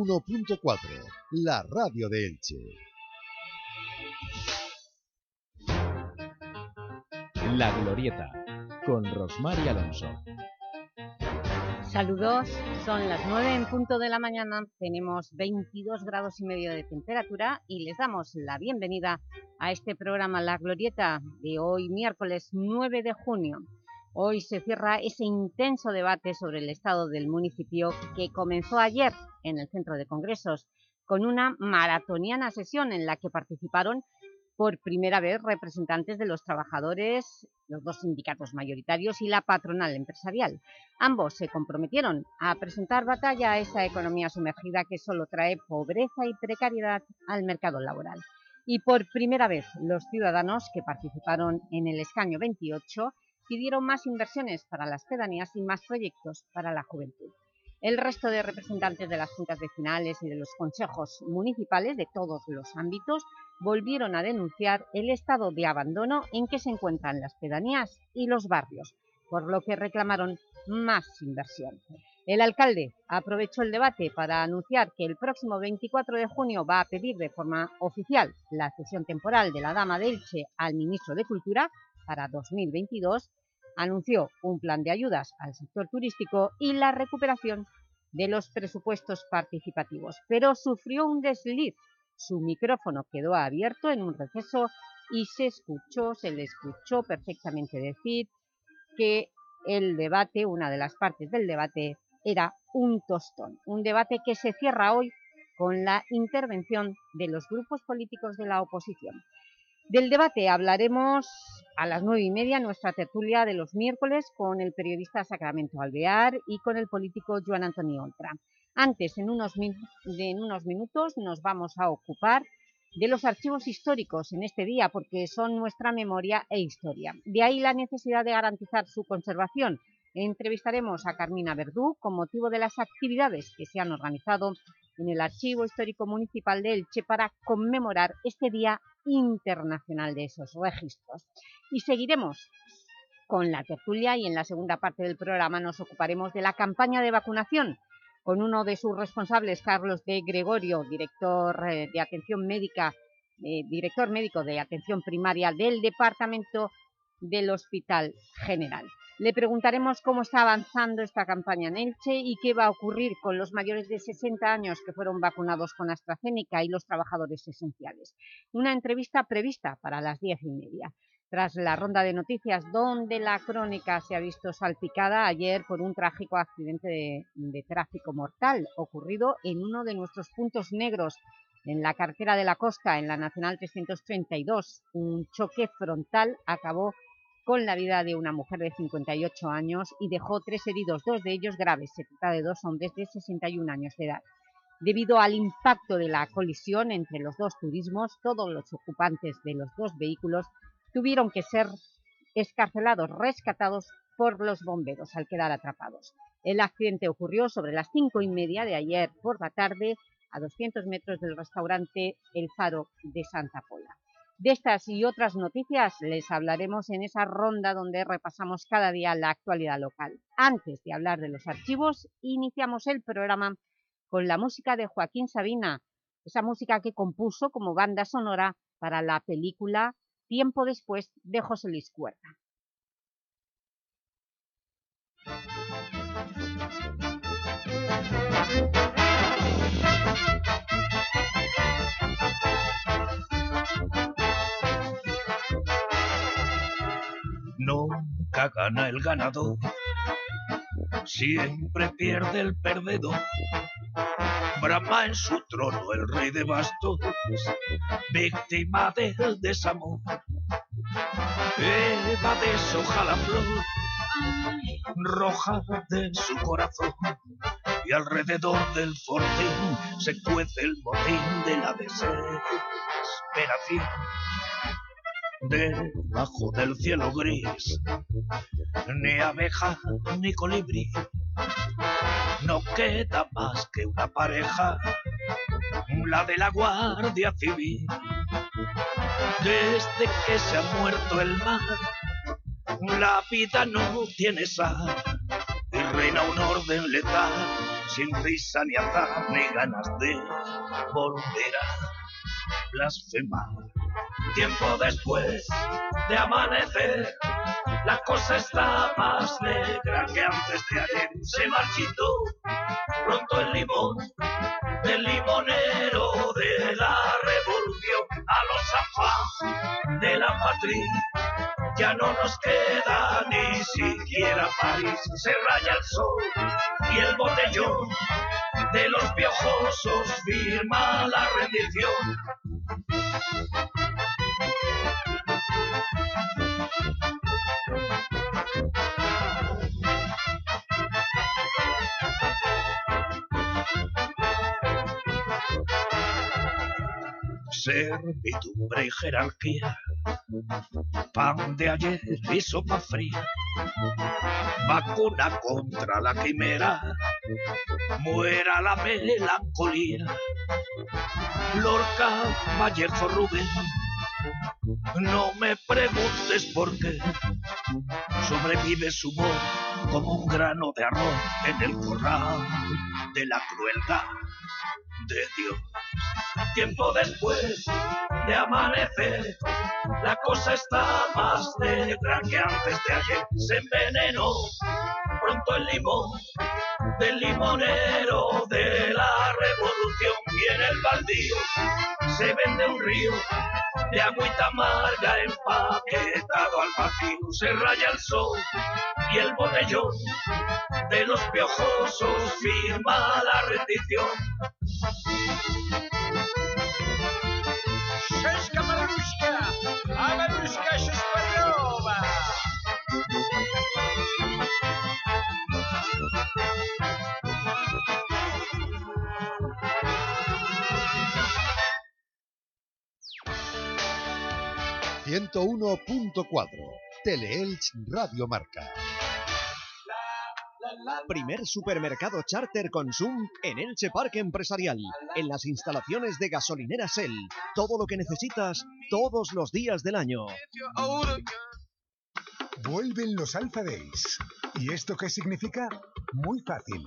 101.4, la radio de Elche. La Glorieta, con Rosmar y Alonso. Saludos, son las 9 en punto de la mañana, tenemos 22 grados y medio de temperatura y les damos la bienvenida a este programa La Glorieta de hoy miércoles 9 de junio. Hoy se cierra ese intenso debate sobre el estado del municipio que comenzó ayer en el Centro de Congresos con una maratoniana sesión en la que participaron por primera vez representantes de los trabajadores, los dos sindicatos mayoritarios y la patronal empresarial. Ambos se comprometieron a presentar batalla a esa economía sumergida que solo trae pobreza y precariedad al mercado laboral. Y por primera vez los ciudadanos que participaron en el escaño 28 pidieron más inversiones para las pedanías y más proyectos para la juventud. El resto de representantes de las juntas vecinales y de los consejos municipales de todos los ámbitos volvieron a denunciar el estado de abandono en que se encuentran las pedanías y los barrios, por lo que reclamaron más inversión. El alcalde aprovechó el debate para anunciar que el próximo 24 de junio va a pedir de forma oficial la cesión temporal de la Dama de Elche al ministro de Cultura para 2022 anunció un plan de ayudas al sector turístico y la recuperación de los presupuestos participativos, pero sufrió un desliz. Su micrófono quedó abierto en un receso y se escuchó, se le escuchó perfectamente decir que el debate, una de las partes del debate, era un tostón. Un debate que se cierra hoy con la intervención de los grupos políticos de la oposición. Del debate hablaremos a las nueve y media, nuestra tertulia de los miércoles, con el periodista Sacramento Alvear y con el político Joan Antonio Oltra. Antes, en unos, en unos minutos, nos vamos a ocupar de los archivos históricos en este día, porque son nuestra memoria e historia. De ahí la necesidad de garantizar su conservación. Entrevistaremos a Carmina Verdú con motivo de las actividades que se han organizado en el Archivo Histórico Municipal de Elche para conmemorar este Día Internacional de esos registros. Y seguiremos con la tertulia y en la segunda parte del programa nos ocuparemos de la campaña de vacunación con uno de sus responsables, Carlos de Gregorio, director eh, de atención médica, eh, director médico de atención primaria del Departamento del Hospital General. Le preguntaremos cómo está avanzando esta campaña en Elche y qué va a ocurrir con los mayores de 60 años que fueron vacunados con AstraZeneca y los trabajadores esenciales. Una entrevista prevista para las diez y media. Tras la ronda de noticias donde la crónica se ha visto salpicada ayer por un trágico accidente de, tráfico mortal ocurrido en uno de nuestros puntos negros en la cartera de la costa, en la Nacional 332. Un choque frontal acabó con la vida de una mujer de 58 años y dejó tres heridos, dos de ellos graves. Se trata de dos hombres de 61 años de edad. Debido al impacto de la colisión entre los dos turismos, todos los ocupantes de los dos vehículos tuvieron que ser escarcelados, rescatados por los bomberos al quedar atrapados. El accidente ocurrió sobre las cinco y media de ayer por la tarde a 200 metros del restaurante El Faro de Santa Pola. De estas y otras noticias les hablaremos en esa ronda donde repasamos cada día la actualidad local. Antes de hablar de los archivos, iniciamos el programa con la música de Joaquín Sabina, esa música que compuso como banda sonora para la película Tiempo después de José Luis Cuerda. Gana el ganador, siempre pierde el perdedor. Brahma en su trono el rey de bastos, víctima del desamor. Eva deshoja la flor roja de su corazón y alrededor del fortín se cuece el botín de la desesperación debajo del cielo gris, ni abeja ni colibrí. No queda más que una pareja, la de la Guardia Civil. Desde que se ha muerto el mar, la vida no tiene sal y reina un orden letal sin risa ni andar ni ganas de volver a blasfemar. Tiempo después de amanecer, la cosa está más negra que antes de ayer. Se marchitó pronto el limón del limonero de la revolución a los afán de la patria. Ya no nos queda ni siquiera París, se raya el sol y el botellón de los piojosos firma la rendición. Servidumbre y jerarquía. Pan de ayer y sopa fría. Vacuna contra la quimera. Muera la melancolía. Lorca, Vallejo, Rubén. No me preguntes por qué. Sobrevive su voz como un grano de arroz en el corral de la crueldad de Dios. Tiempo después de amanecer, la cosa está más negra que antes de ayer. Se envenenó pronto el limón del limonero de la revolución y en el baldío se vende un río de agüita amarga empaquetado al vacío se raya el sol y el botellón de los piojosos firma la rendición. ¡Sesca ...101.4... Teleelch Radio Marca. Primer supermercado charter Consum en Elche Parque Empresarial, en las instalaciones de gasolinera Shell. Todo lo que necesitas todos los días del año. Vuelven los Alpha Days. ¿Y esto qué significa? Muy fácil.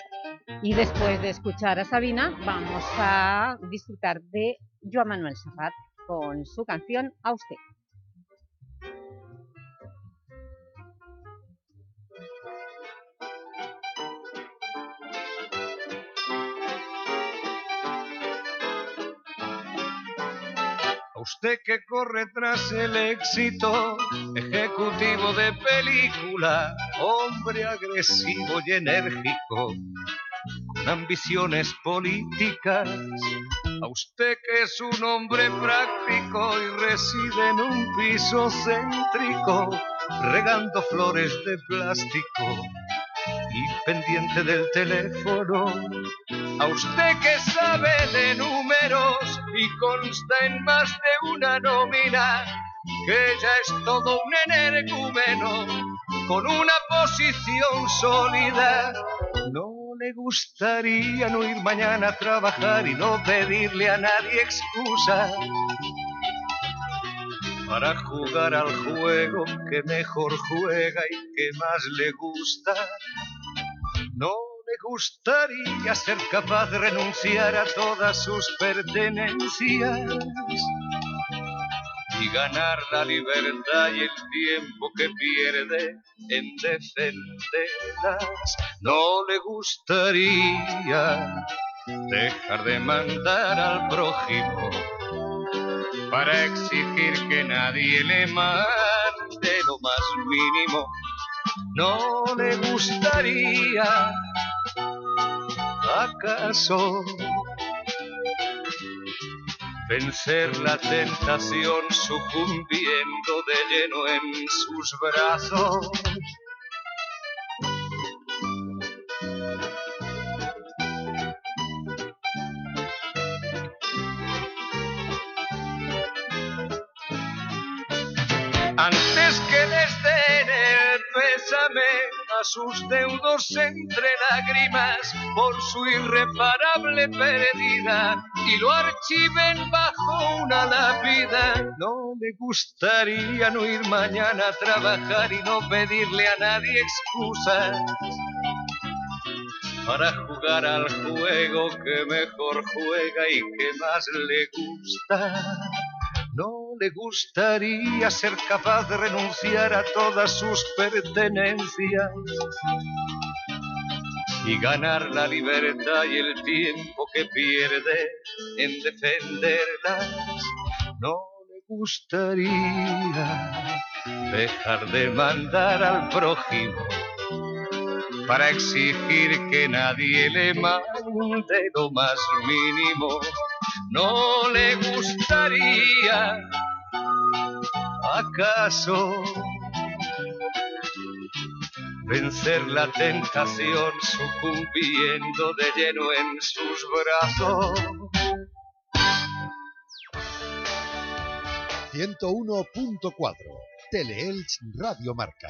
Y después de escuchar a Sabina, vamos a disfrutar de Joan Manuel Serrat con su canción A usted. A usted que corre tras el éxito, ejecutivo de película, hombre agresivo y enérgico, ambiciones políticas. A usted que es un hombre práctico y reside en un piso céntrico, regando flores de plástico y pendiente del teléfono. A usted que sabe de números y consta en más de una nómina, que ya es todo un energúmeno con una posición sólida. Le gustaría no ir mañana a trabajar y no pedirle a nadie excusa para jugar al juego que mejor juega y que más le gusta. No le gustaría ser capaz de renunciar a todas sus pertenencias y ganar la libertad y el tiempo que pierde en defenderlas. No le gustaría dejar de mandar al prójimo para exigir que nadie le mande lo más mínimo. No le gustaría acaso vencer la tentación sucumbiendo de lleno en sus brazos. Sus deudos entre lágrimas por su irreparable pérdida y lo archiven bajo una lápida. No le gustaría no ir mañana a trabajar y no pedirle a nadie excusas para jugar al juego que mejor juega y que más le gusta. No le gustaría ser capaz de renunciar a todas sus pertenencias y ganar la libertad y el tiempo que pierde en defenderlas. No le gustaría dejar de mandar al prójimo para exigir que nadie le mande lo más mínimo. No le gustaría, acaso, vencer la tentación sucumbiendo de lleno en sus brazos. 101.4 Teleelch Radio Marca.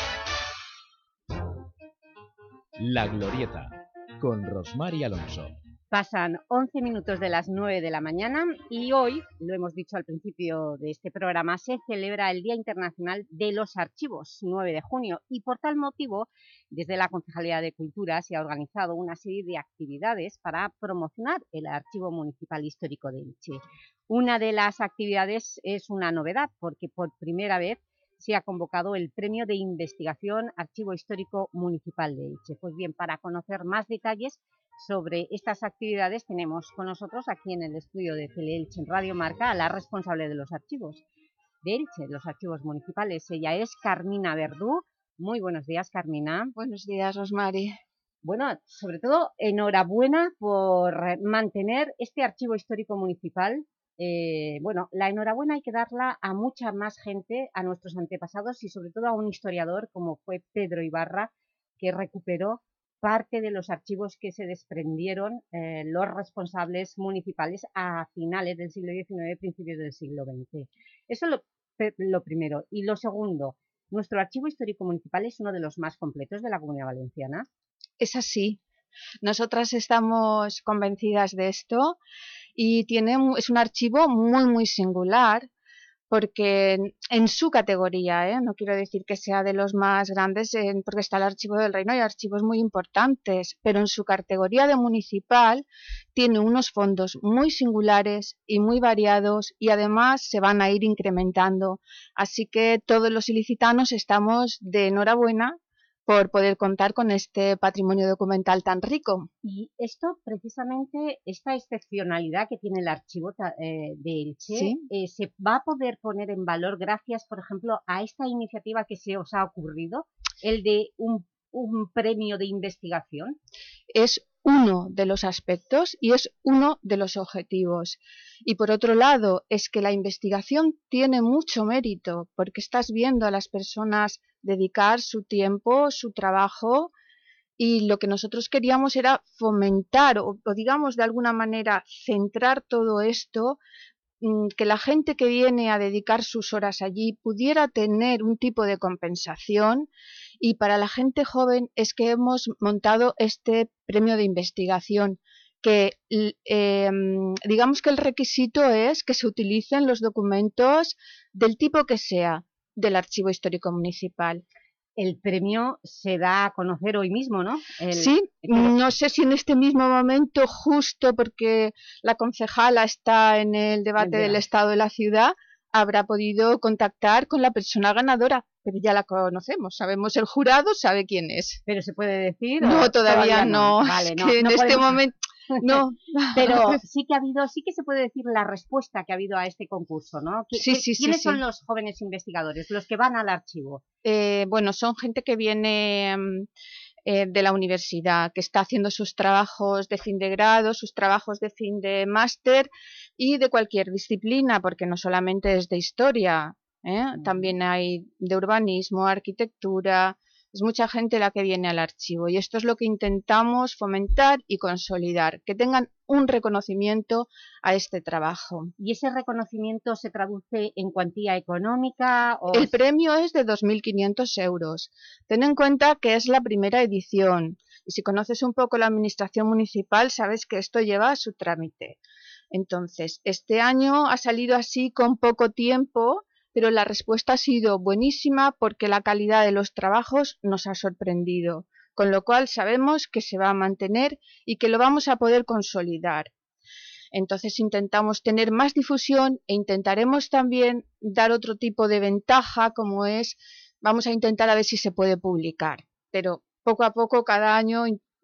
La Glorieta, con Rosmar y Alonso. Pasan 11 minutos de las 9 de la mañana y hoy, lo hemos dicho al principio de este programa, se celebra el Día Internacional de los Archivos, 9 de junio, y por tal motivo, desde la Concejalía de Cultura se ha organizado una serie de actividades para promocionar el Archivo Municipal Histórico de Elche. Una de las actividades es una novedad, porque por primera vez se ha convocado el Premio de Investigación Archivo Histórico Municipal de Elche. Pues bien, para conocer más detalles sobre estas actividades tenemos con nosotros aquí en el estudio de Elche en Radio Marca a la responsable de los archivos de Elche, los archivos municipales. Ella es Carmina Verdú. Muy buenos días, Carmina. Buenos días, Rosmari. Bueno, sobre todo, enhorabuena por mantener este archivo histórico municipal eh, bueno, la enhorabuena hay que darla a mucha más gente, a nuestros antepasados y sobre todo a un historiador como fue Pedro Ibarra, que recuperó parte de los archivos que se desprendieron eh, los responsables municipales a finales del siglo XIX, principios del siglo XX. Eso es lo, lo primero. Y lo segundo, nuestro archivo histórico municipal es uno de los más completos de la Comunidad Valenciana. Es así. Nosotras estamos convencidas de esto y tiene, es un archivo muy muy singular porque en, su categoría, ¿eh? no quiero decir que sea de los más grandes porque está el archivo del reino y archivos muy importantes, pero en su categoría de municipal tiene unos fondos muy singulares y muy variados y además se van a ir incrementando. Así que todos los ilicitanos estamos de enhorabuena por poder contar con este patrimonio documental tan rico. Y esto, precisamente, esta excepcionalidad que tiene el archivo eh, de Elche, eh, ¿se va a poder poner en valor gracias, por ejemplo, a esta iniciativa que se os ha ocurrido, el de un, un premio de investigación? Es uno de los aspectos y es uno de los objetivos. Y por otro lado, es que la investigación tiene mucho mérito, porque estás viendo a las personas dedicar su tiempo, su trabajo, y lo que nosotros queríamos era fomentar, o, digamos de alguna manera centrar todo esto, mm, que la gente que viene a dedicar sus horas allí pudiera tener un tipo de compensación. Y para la gente joven es que hemos montado este premio de investigación que em, digamos que el requisito es que se utilicen los documentos del tipo que sea del Archivo Histórico Municipal. El premio se da a conocer hoy mismo, ¿no? sí, no sé si en este mismo momento, justo porque la concejala está en el debate del Estado de la Ciudad, habrá podido contactar con la persona ganadora, pero ya la conocemos, sabemos el jurado, sabe quién es. ¿Pero se puede decir? No, todavía, no. en este momento no. Pero sí que ha habido, sí que se puede decir la respuesta que ha habido a este concurso, ¿no? Sí, sí, sí. ¿Quiénes son los jóvenes investigadores, los que van al archivo? Eh, bueno, son gente que viene... Mm, eh, de la universidad, que está haciendo sus trabajos de fin de grado, sus trabajos de fin de máster y de cualquier disciplina, porque no solamente es de historia, ¿eh? también hay de urbanismo, arquitectura, es mucha gente la que viene al archivo y esto es lo que intentamos fomentar y consolidar, que tengan un reconocimiento a este trabajo. ¿Y ese reconocimiento se traduce en cuantía económica? O... El premio es de 2.500 euros. Ten en cuenta que es la primera edición y si conoces un poco la administración municipal sabes que esto lleva a su trámite. Entonces, este año ha salido así con poco tiempo pero la respuesta ha sido buenísima porque la calidad de los trabajos nos ha sorprendido, con lo cual sabemos que se va a mantener y que lo vamos a poder consolidar. Entonces intentamos tener más difusión e intentaremos también dar otro tipo de ventaja como es, vamos a intentar a ver si se puede publicar, pero poco a poco cada año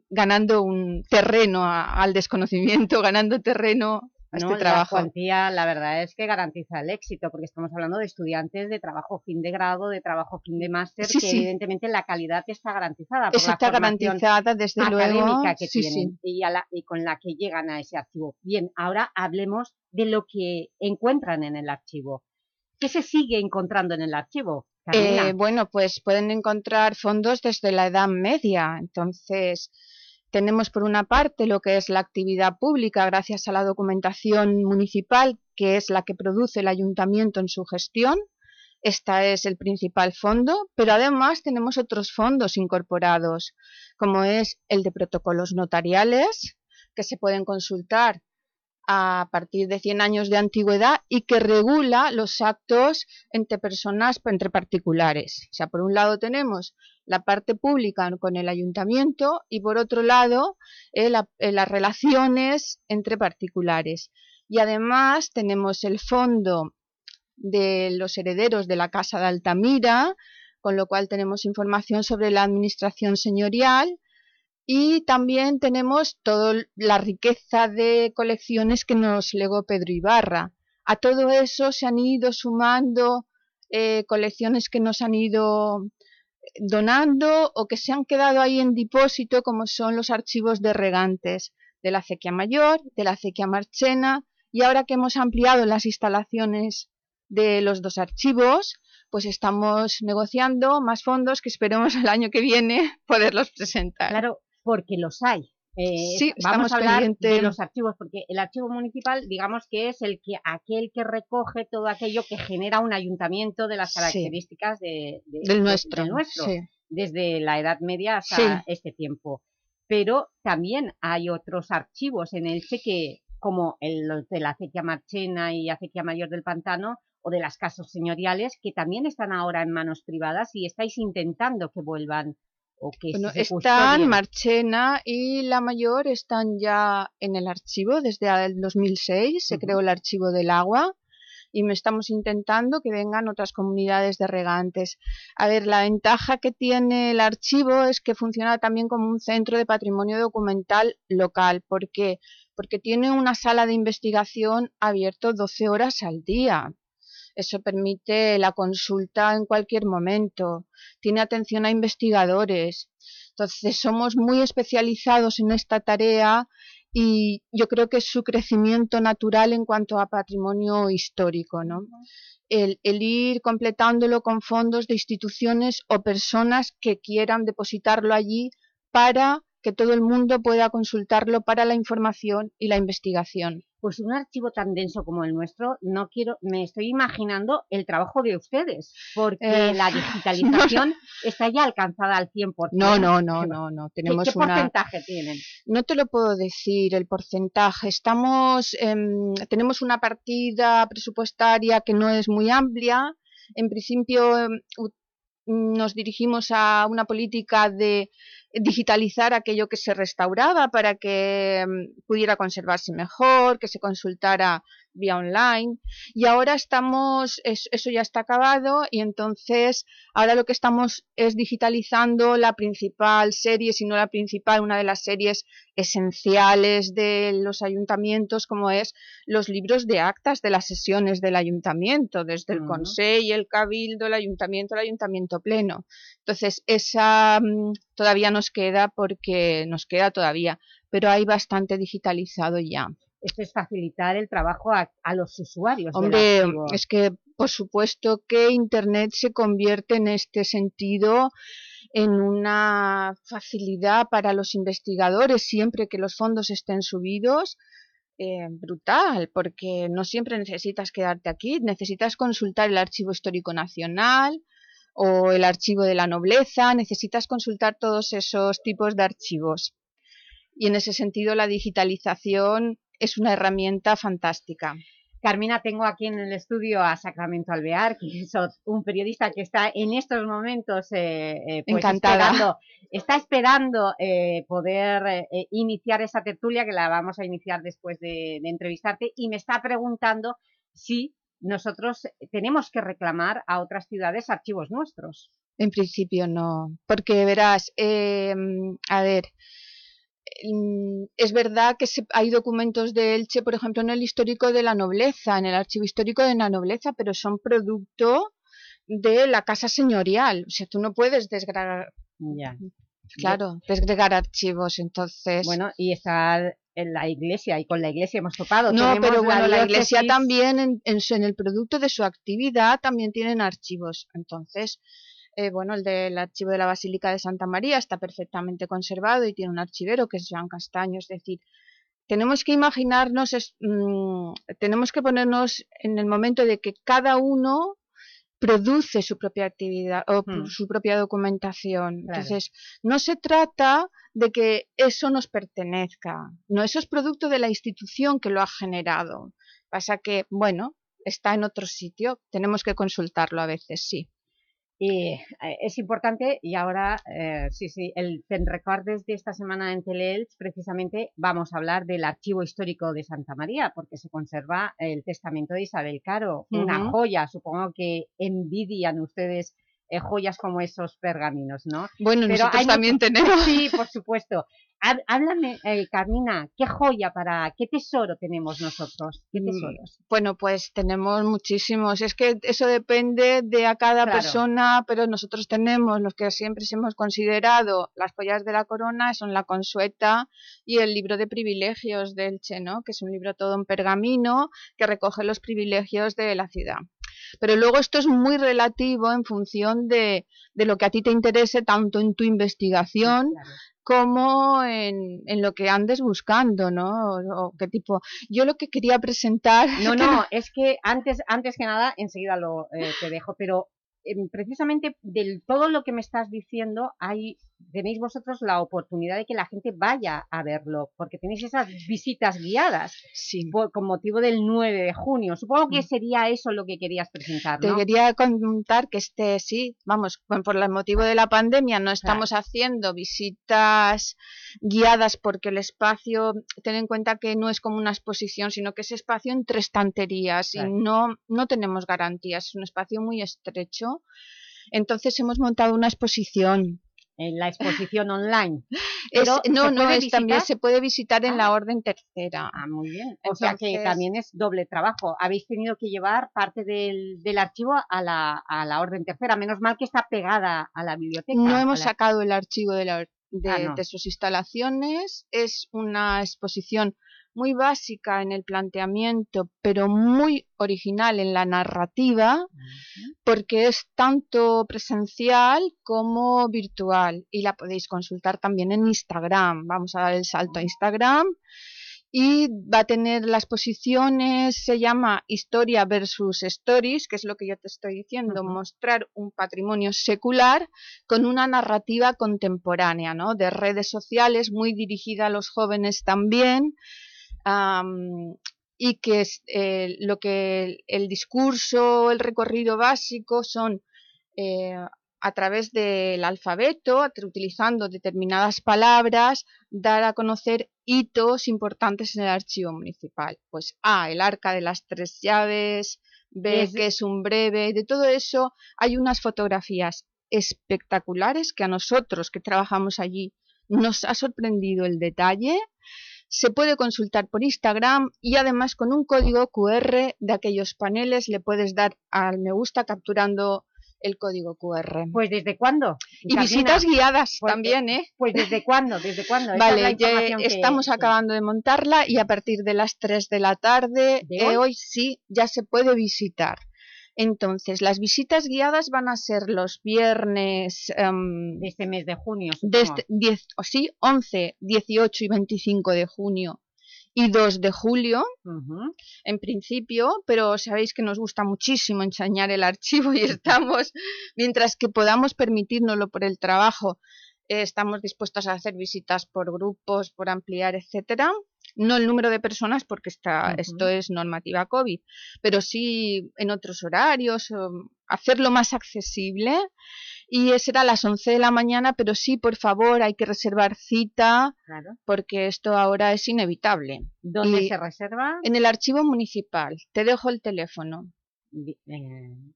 ganando un terreno al desconocimiento, ganando terreno este trabajo. La cuantía, la verdad es que garantiza el éxito, porque estamos hablando de estudiantes de trabajo fin de grado, de trabajo fin de máster, que evidentemente la calidad está garantizada por está garantizada, desde luego. que tienen y, y con la que llegan a ese archivo. Bien, ahora hablemos de lo que encuentran en el archivo. ¿Qué se sigue encontrando en el archivo? Eh, bueno, pues pueden encontrar fondos desde la Edad Media, entonces tenemos por una parte lo que es la actividad pública gracias a la documentación municipal, que es la que produce el ayuntamiento en su gestión. Este es el principal fondo, pero además tenemos otros fondos incorporados, como es el de protocolos notariales, que se pueden consultar a partir de 100 años de antigüedad y que regula los actos entre personas, entre particulares. O sea, por un lado tenemos la parte pública con el ayuntamiento y por otro lado eh, eh, las relaciones entre particulares. Y además tenemos el fondo de los herederos de la Casa de Altamira, con lo cual tenemos información sobre la administración señorial, y también tenemos toda la riqueza de colecciones que nos legó Pedro Ibarra. A todo eso se han ido sumando eh, colecciones que nos han ido donando o que se han quedado ahí en depósito como son los archivos de regantes de la acequia mayor, de la acequia marchena y ahora que hemos ampliado las instalaciones de los dos archivos, pues estamos negociando más fondos que esperemos el año que viene poderlos presentar. Claro, porque los hay. Eh, sí, vamos a hablar de los archivos, porque el archivo municipal, digamos que es el que aquel que recoge todo aquello que genera un ayuntamiento de las características de, del nuestro, desde la Edad Media hasta este tiempo. Pero también hay otros archivos en Elche que, como el de la acequia marchena y acequia mayor del pantano, o de las casas señoriales, que también están ahora en manos privadas y estáis intentando que vuelvan bueno, están Marchena y la mayor están ya en el archivo desde el 2006, se creó el archivo del agua y me estamos intentando que vengan otras comunidades de regantes. A ver, la ventaja que tiene el archivo es que funciona también como un centro de patrimonio documental local. ¿Por qué? Porque tiene una sala de investigación abierto 12 horas al día. Eso permite la consulta en cualquier momento, tiene atención a investigadores. Entonces somos muy especializados en esta tarea y yo creo que es su crecimiento natural en cuanto a patrimonio histórico, ¿no? El, el, ir completándolo con fondos de instituciones o personas que quieran depositarlo allí para que todo el mundo pueda consultarlo para la información y la investigación pues un archivo tan denso como el nuestro, no quiero, me estoy imaginando el trabajo de ustedes, porque eh, la digitalización está ya alcanzada al 100%. No, no, no, no, no. Tenemos ¿Qué, porcentaje tienen? No te lo puedo decir el porcentaje. Estamos, tenemos una partida presupuestaria que no es muy amplia. En principio em, nos dirigimos a una política de digitalizar aquello que se restauraba para que mm, pudiera conservarse mejor, que se consultara vía online y ahora estamos, eso ya está acabado y entonces ahora lo que estamos es digitalizando la principal serie, si no la principal, una de las series esenciales de los ayuntamientos como es los libros de actas de las sesiones del ayuntamiento, desde el Consejo, el Cabildo, el Ayuntamiento, el Ayuntamiento Pleno. Entonces esa mm, todavía nos queda porque nos queda todavía, pero hay bastante digitalizado ya. Esto es facilitar el trabajo a, los usuarios Hombre, es que por supuesto que Internet se convierte en este sentido en una facilidad para los investigadores siempre que los fondos estén subidos, eh, brutal, porque no siempre necesitas quedarte aquí, necesitas consultar el Archivo Histórico Nacional o el Archivo de la Nobleza, necesitas consultar todos esos tipos de archivos. Y en ese sentido la digitalización es una herramienta fantástica. Carmina, tengo aquí en el estudio a Sacramento Alvear, que es un periodista que está en estos momentos eh, eh pues esperando, está esperando eh, poder iniciar esa tertulia, que la vamos a iniciar después de, de, entrevistarte, y me está preguntando si nosotros tenemos que reclamar a otras ciudades archivos nuestros. En principio no, porque verás, a ver, Mm, es verdad que hay documentos de Elche, por ejemplo, en el histórico de la nobleza, en el archivo histórico de la nobleza, pero son producto de la casa señorial. O sea, tú no puedes desgregar... Ya. Claro, desgregar archivos, entonces... Bueno, y está en la iglesia, y con la iglesia hemos topado. No, pero bueno, la, iglesia también, en, en el producto de su actividad, también tienen archivos. Entonces, eh, bueno, el del archivo de la Basílica de Santa María está perfectamente conservado y tiene un archivero que es Joan Castaño, es decir, tenemos que imaginarnos, mm, tenemos que ponernos en el momento de que cada uno produce su propia actividad o hmm. su propia documentación. Entonces, no se trata de que eso nos pertenezca, no, eso es producto de la institución que lo ha generado. Pasa que, bueno, está en otro sitio, tenemos que consultarlo a veces, sí. Y eh, es importante, y ahora, eh, sí, sí, el Recordes de esta semana en Teleelch, precisamente vamos a hablar del archivo histórico de Santa María, porque se conserva el testamento de Isabel Caro, una joya, supongo que envidian ustedes eh, joyas como esos pergaminos, ¿no? Bueno, nosotros también tenemos. Sí, por supuesto. Háblame, eh, Carmina, ¿qué joya para, qué tesoro tenemos nosotros? ¿Qué mm, tesoros? Bueno, pues tenemos muchísimos. Es que eso depende de a cada persona, pero nosotros tenemos los que siempre hemos considerado las joyas de la corona, son la consueta y el libro de privilegios del Elche, ¿no? Que es un libro todo en pergamino que recoge los privilegios de la ciudad. Pero luego esto es muy relativo en función de, de lo que a ti te interese tanto en tu investigación como en, en, lo que andes buscando, ¿no? O, qué tipo. Yo lo que quería presentar... No, no, es que antes, antes que nada, enseguida lo eh, te dejo, pero em, precisamente de todo lo que me estás diciendo hay tenéis vosotros la oportunidad de que la gente vaya a verlo, porque tenéis esas visitas guiadas con motivo del 9 de junio. Supongo que mm. sería eso lo que querías presentar, Te quería contar que este, sí, vamos, por el motivo de la pandemia no estamos haciendo visitas guiadas porque el espacio, ten en cuenta que no es como una exposición, sino que es espacio entre estanterías y no, no tenemos garantías, es un espacio muy estrecho. Entonces hemos montado una exposición en la exposición online. no, no, es, también se puede visitar en la ah. orden tercera. Ah, muy bien. O sea que también es doble trabajo. Habéis tenido que llevar parte del, del archivo a la, a la, orden tercera. Menos mal que está pegada a la biblioteca. No hemos sacado el archivo de, la, de, ah, de sus instalaciones. Es una exposición muy básica en el planteamiento, pero muy original en la narrativa, porque es tanto presencial como virtual y la podéis consultar también en Instagram. Vamos a dar el salto a Instagram y va a tener las posiciones, se llama Historia versus Stories, que es lo que yo te estoy diciendo, mostrar un patrimonio secular con una narrativa contemporánea, ¿no? de redes sociales, muy dirigida a los jóvenes también, y que es, eh, lo que el, discurso, el recorrido básico son eh, a través del alfabeto, utilizando determinadas palabras, dar a conocer hitos importantes en el archivo municipal. Pues A, el arca de las tres llaves, B, que es un breve, de todo eso hay unas fotografías espectaculares que a nosotros que trabajamos allí nos ha sorprendido el detalle, se puede consultar por Instagram y además con un código QR de aquellos paneles le puedes dar al me gusta capturando el código QR. Pues ¿desde cuándo? Y visitas guiadas pues, también, ¿eh? Pues ¿desde cuándo? ¿Desde cuándo? Vale, ya estamos acabando de montarla y a partir de las 3 de la tarde ¿De hoy? sí ya se puede visitar. Entonces, las visitas guiadas van a ser los viernes... Um, de este mes de junio. De este, 10, sí, 11, 18 y 25 de junio y 2 de julio, en principio, pero sabéis que nos gusta muchísimo enseñar el archivo y estamos, mientras que podamos permitirnoslo por el trabajo, eh, estamos dispuestos a hacer visitas por grupos, por ampliar, etcétera. No el número de personas porque está, esto es normativa COVID, pero sí en otros horarios, hacerlo más accesible y será a las 11 de la mañana, pero sí, por favor, hay que reservar cita, porque esto ahora es inevitable. ¿Dónde se reserva? En el archivo municipal. Te dejo el teléfono. Bien.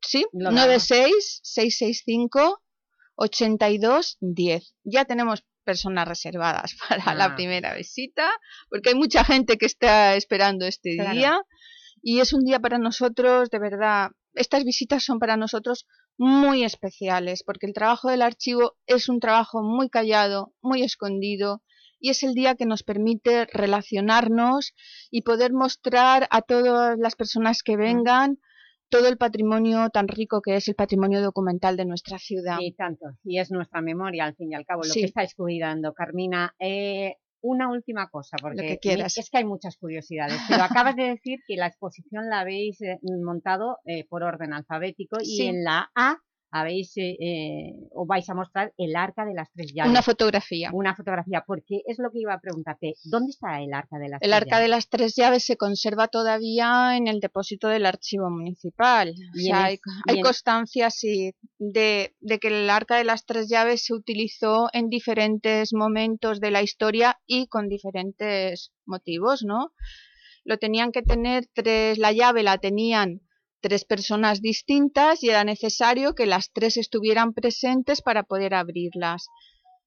Sí, 96-665-8210. Ya tenemos personas reservadas para la ah. primera visita, porque hay mucha gente que está esperando este día y es un día para nosotros, de verdad, estas visitas son para nosotros muy especiales, porque el trabajo del archivo es un trabajo muy callado, muy escondido, y es el día que nos permite relacionarnos y poder mostrar a todas las personas que mm. vengan todo el patrimonio tan rico que es el patrimonio documental de nuestra ciudad. Y tanto, y es nuestra memoria al fin y al cabo lo que estáis cuidando, Carmina. Eh, una última cosa, porque es que hay muchas curiosidades, pero acabas de decir que la exposición la habéis eh, montado eh, por orden alfabético y en la A habéis, eh, eh, os vais a mostrar el arca de las tres llaves. Una fotografía. Una fotografía, porque es lo que iba a preguntarte. ¿Dónde está el arca de las el tres arca de las tres llaves se conserva todavía en el depósito del archivo municipal. hay, constancia, de, de que el arca de las tres llaves se utilizó en diferentes momentos de la historia y con diferentes motivos, ¿no? Lo tenían que tener tres, la llave la tenían tres personas distintas y era necesario que las tres estuvieran presentes para poder abrirlas.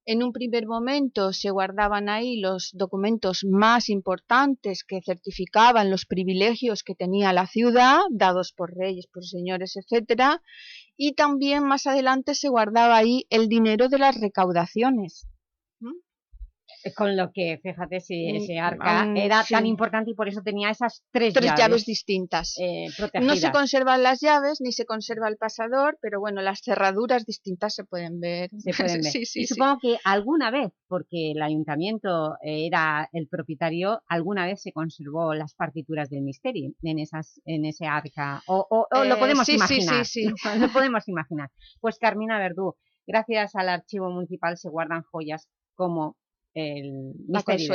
En un primer momento se guardaban ahí los documentos más importantes que certificaban los privilegios que tenía la ciudad, dados por reyes, por señores, etc. Y también más adelante se guardaba ahí el dinero de las recaudaciones. Con lo que, fíjate, si ese arca era tan importante y por eso tenía esas tres, tres llaves, distintas. Eh, no se conservan las llaves ni se conserva el pasador, pero bueno, las cerraduras distintas se pueden ver. Se pueden ver. y supongo que alguna vez, porque el ayuntamiento era el propietario, alguna vez se conservó las partituras del misterio en, esas, en ese arca. O, lo eh, podemos imaginar. Sí, sí, sí. lo podemos imaginar. Pues Carmina Verdú, gracias al archivo municipal se guardan joyas como el Mystery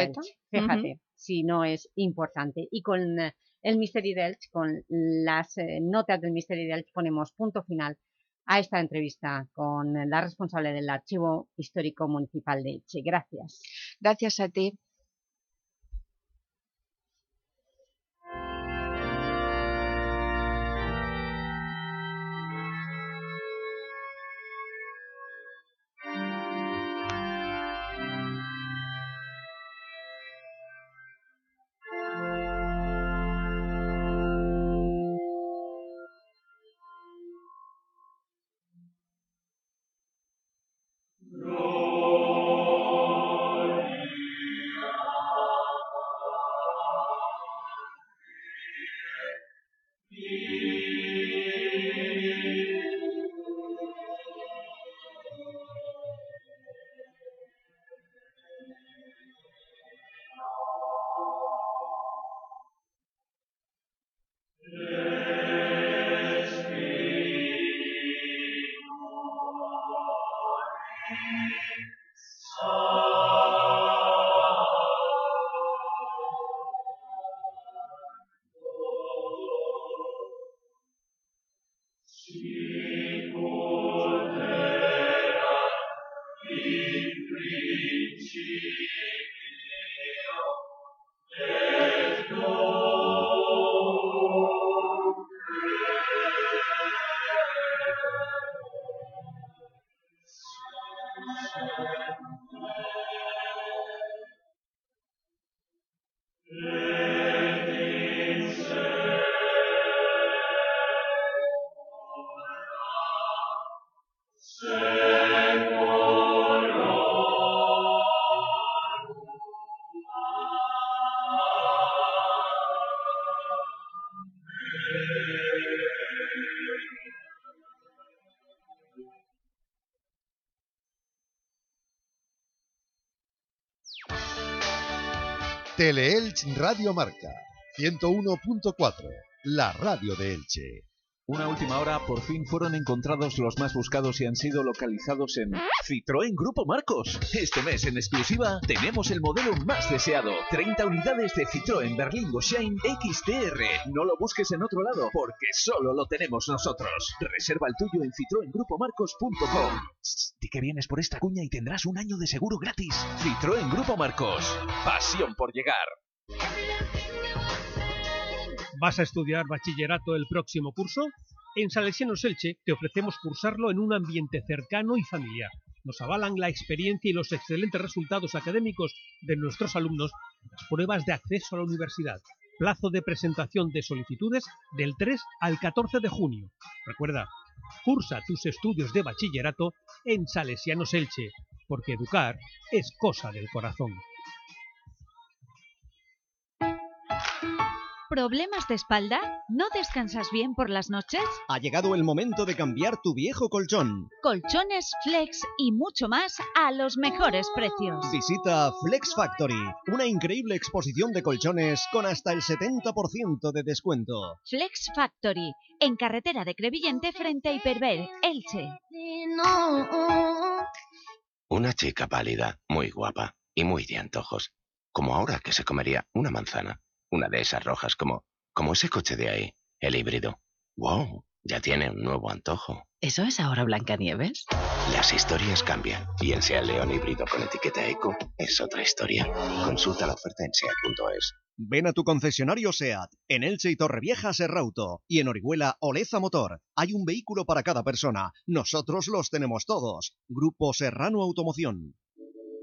Fíjate, si no es importante. Y con eh, el Mystery Delch, con las eh, notas del Mystery Delch, ponemos punto final a esta entrevista con la responsable del Archivo Histórico Municipal de Elche. Gracias. Gracias a ti. Teleelch Radio Marca 101.4, la radio de Elche. Una última hora, por fin fueron encontrados los más buscados y han sido localizados en Citroën Grupo Marcos. Este mes en exclusiva tenemos el modelo más deseado. 30 unidades de Citroën Berlingo Shine XTR. No lo busques en otro lado porque solo lo tenemos nosotros. Reserva el tuyo en citroengrupomarcos.com. Que vienes por esta cuña y tendrás un año de seguro gratis. Citroën Grupo Marcos. Pasión por llegar. ¿Vas a estudiar bachillerato el próximo curso? En Salesianos Elche te ofrecemos cursarlo en un ambiente cercano y familiar. Nos avalan la experiencia y los excelentes resultados académicos de nuestros alumnos en las pruebas de acceso a la universidad. Plazo de presentación de solicitudes del 3 al 14 de junio. Recuerda, cursa tus estudios de bachillerato en Salesianos Elche, porque educar es cosa del corazón. ¿Problemas de espalda? ¿No descansas bien por las noches? Ha llegado el momento de cambiar tu viejo colchón. Colchones, flex y mucho más a los mejores precios. Visita Flex Factory, una increíble exposición de colchones con hasta el 70% de descuento. Flex Factory, en carretera de Crevillente frente a Hiperver, Elche. Una chica pálida, muy guapa y muy de antojos. Como ahora que se comería una manzana. Una de esas rojas como, como ese coche de ahí, el híbrido. ¡Wow! Ya tiene un nuevo antojo. ¿Eso es ahora Blancanieves? Las historias cambian y el Seat León híbrido con etiqueta Eco es otra historia. Consulta la oferta en seat.es. Ven a tu concesionario SEAT, en Elche y Torrevieja Serrauto, y en Orihuela Oleza Motor. Hay un vehículo para cada persona. Nosotros los tenemos todos. Grupo Serrano Automoción.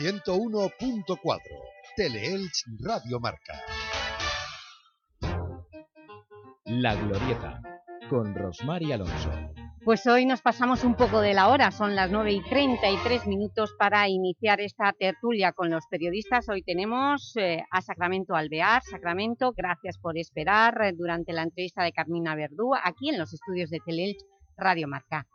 101.4 Teleelch Radio Marca. La Glorieta con Rosmar y Alonso. Pues hoy nos pasamos un poco de la hora, son las 9 y 33 minutos para iniciar esta tertulia con los periodistas. Hoy tenemos eh, a Sacramento Alvear. Sacramento, gracias por esperar eh, durante la entrevista de Carmina Verdú aquí en los estudios de Teleelch Radio Marca.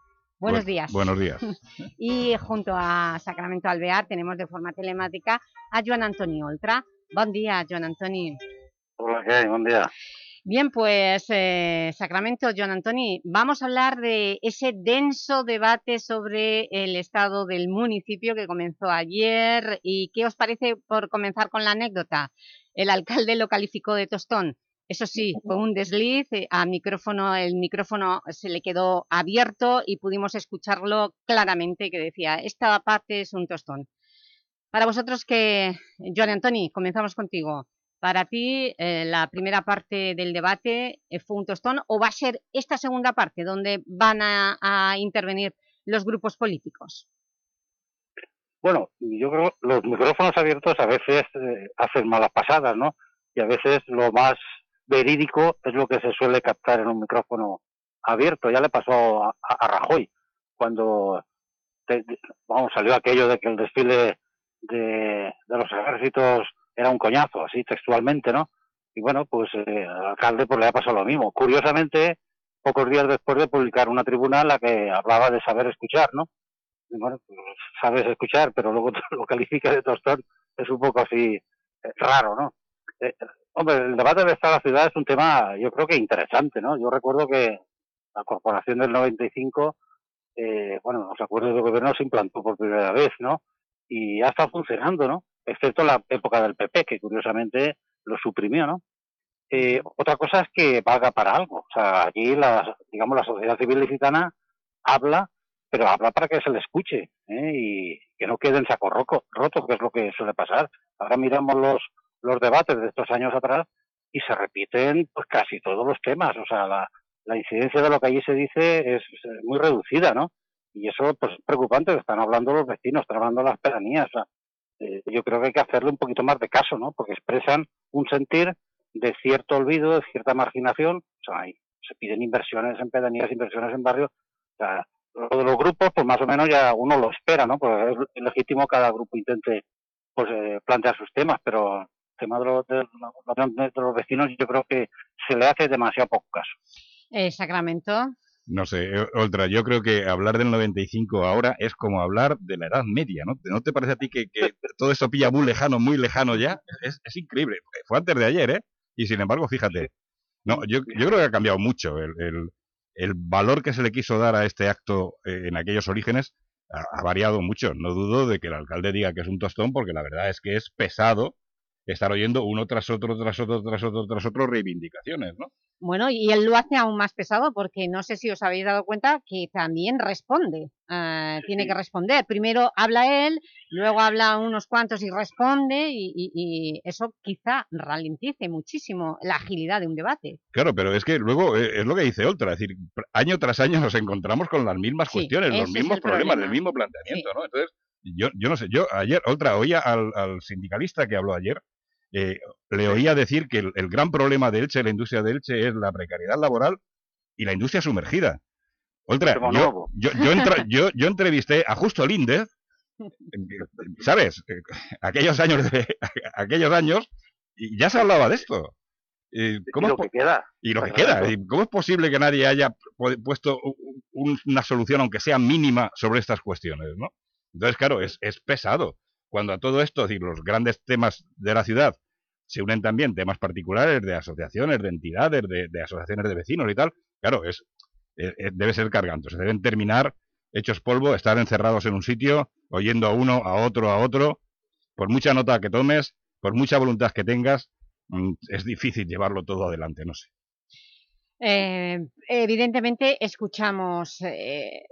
Buenos días. Buenos días. y junto a Sacramento Alvear tenemos de forma telemática a Joan Antoni Oltra. Buen día, Joan Antoni. Hola, ¿qué hay? Buen día. Bien, pues eh, Sacramento, Joan Antoni, vamos a hablar de ese denso debate sobre el estado del municipio que comenzó ayer y ¿qué os parece por comenzar con la anécdota? El alcalde lo calificó de tostón. Eso sí, fue un desliz, eh, a micrófono, el micrófono se le quedó abierto y pudimos escucharlo claramente que decía, esta parte es un tostón. Para vosotros que, Joan Antoni, comenzamos contigo. Para ti, eh, la primera parte del debate eh, fue un tostón o va a ser esta segunda parte donde van a, a intervenir los grupos políticos? Bueno, yo creo que los micrófonos abiertos a veces eh, hacen malas pasadas, ¿no? Y a veces lo más verídico es lo que se suele captar en un micrófono abierto. Ya le pasó a, a Rajoy cuando te, vamos salió aquello de que el desfile de, los ejércitos era un coñazo, así textualmente, ¿no? Y bueno, pues eh, al alcalde pues le ha pasado lo mismo. Curiosamente, pocos días después de publicar una tribuna en la que hablaba de saber escuchar, ¿no? Pues, sabes escuchar, pero luego lo califica de tostón, es un poco así eh, raro, ¿no? Eh, Hombre, el debate de Estado de la ciudad es un tema, yo creo que interesante, ¿no? Yo recuerdo que la corporación del 95, eh, bueno, los acuerdos de gobierno se implantó por primera vez, ¿no? Y ya está funcionando, ¿no? Excepto la época del PP, que curiosamente lo suprimió, ¿no? Eh, otra cosa es que valga para algo. O sea, aquí, la, digamos, la sociedad civil licitana habla, pero habla para que se le escuche, ¿eh? Y que no quede en saco roto, que es lo que suele pasar. Ahora miramos los los debates de estos años atrás y se repiten pues casi todos los temas. O sea, la, incidencia de lo que allí se dice es muy reducida, ¿no? Y eso pues es preocupante, están hablando los vecinos, están las pedanías. O sea, eh, yo creo que hay que hacerle un poquito más de caso, ¿no? Porque expresan un sentir de cierto olvido, de cierta marginación. O sea, hay, se piden inversiones en pedanías, inversiones en barrios. O sea, lo de los grupos, pues más o menos ya uno lo espera, ¿no? Pues es legítimo cada grupo intente pues eh, plantear sus temas, pero tema de los, de, de los vecinos yo creo que se le hace demasiado poco caso. Eh, Sacramento. No sé, Oltra, yo creo que hablar del 95 ahora es como hablar de la Edad Media, ¿no? ¿No te parece a ti que, que todo esto pilla muy lejano, muy lejano ya? Es, es, increíble. Fue antes de ayer, ¿eh? Y sin embargo, fíjate, no, yo, yo creo que ha cambiado mucho el, el, el valor que se le quiso dar a este acto eh, en aquellos orígenes ha, ha, variado mucho. No dudo de que el alcalde diga que es un tostón, porque la verdad es que es pesado estar oyendo uno tras otro, tras otro, tras otro, tras otro reivindicaciones, ¿no? Bueno, y él lo hace aún más pesado porque no sé si os habéis dado cuenta que también responde, uh, sí. tiene que responder. Primero habla él, luego habla unos cuantos y responde y, y, y, eso quizá ralentice muchísimo la agilidad de un debate. Claro, pero es que luego eh, es lo que dice Oltra, es decir, año tras año nos encontramos con las mismas sí, cuestiones, los mismos problemas, problema. el mismo planteamiento, sí. ¿no? Entonces, yo, yo no sé, yo ayer, Oltra, oía al, al sindicalista que habló ayer, eh, le oía decir que el, el, gran problema de Elche, la industria de Elche, es la precariedad laboral y la industria sumergida. Otra, yo, yo, yo, entra, yo, yo, entrevisté a Justo Linde, ¿sabes? Aquellos años, de, aquellos años, y ya se hablaba de esto. ¿Cómo y lo que queda. Y lo que queda. ¿Cómo es posible que nadie haya puesto una solución, aunque sea mínima, sobre estas cuestiones? ¿no? Entonces, claro, es, es pesado. Cuando a todo esto, es decir, los grandes temas de la ciudad se unen también temas particulares de asociaciones, de entidades, de, asociaciones de vecinos y tal, claro, es, es, debe ser cargante. Se deben terminar hechos polvo, estar encerrados en un sitio, oyendo a uno, a otro, a otro. Por mucha nota que tomes, por mucha voluntad que tengas, mm, es difícil llevarlo todo adelante, no sé. Eh, evidentemente escuchamos eh,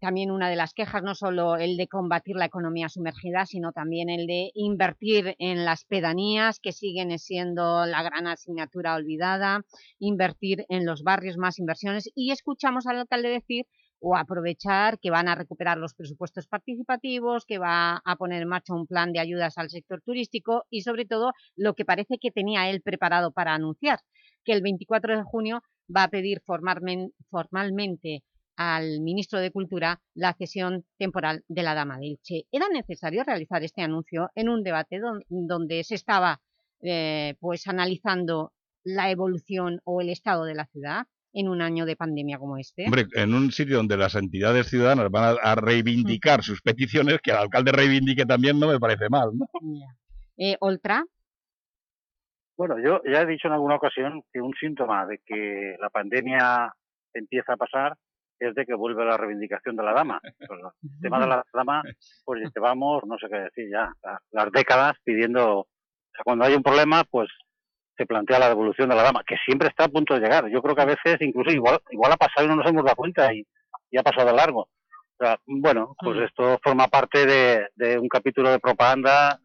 también una de las quejas, no solo el de combatir la economía sumergida, sino también el de invertir en las pedanías, que siguen siendo la gran asignatura olvidada, invertir en los barrios, más inversiones, y escuchamos al alcalde decir o aprovechar que van a recuperar los presupuestos participativos, que va a poner en marcha un plan de ayudas al sector turístico y sobre todo lo que parece que tenía él preparado para anunciar, que el 24 de junio va a pedir formalmente al ministro de Cultura la cesión temporal de la Dama de Elche. ¿Era necesario realizar este anuncio en un debate don, donde se estaba eh, pues analizando la evolución o el estado de la ciudad en un año de pandemia como este? Hombre, en un sitio donde las entidades ciudadanas van a, a reivindicar mm. sus peticiones, que el alcalde reivindique también no me parece mal, ¿no? Eh, ¿Oltra? Bueno, yo ya he dicho en alguna ocasión que un síntoma de que la pandemia empieza a pasar es de que vuelve la reivindicación de la dama. Pues el tema de la dama, pues llevamos, no sé qué decir ya, las décadas pidiendo, o sea, cuando hay un problema, pues se plantea la devolución de la dama, que siempre está a punto de llegar. Yo creo que a veces incluso igual, igual ha pasado y no nos hemos dado cuenta y, y ha pasado de largo. O sea, bueno, pues esto forma parte de, de un capítulo de propaganda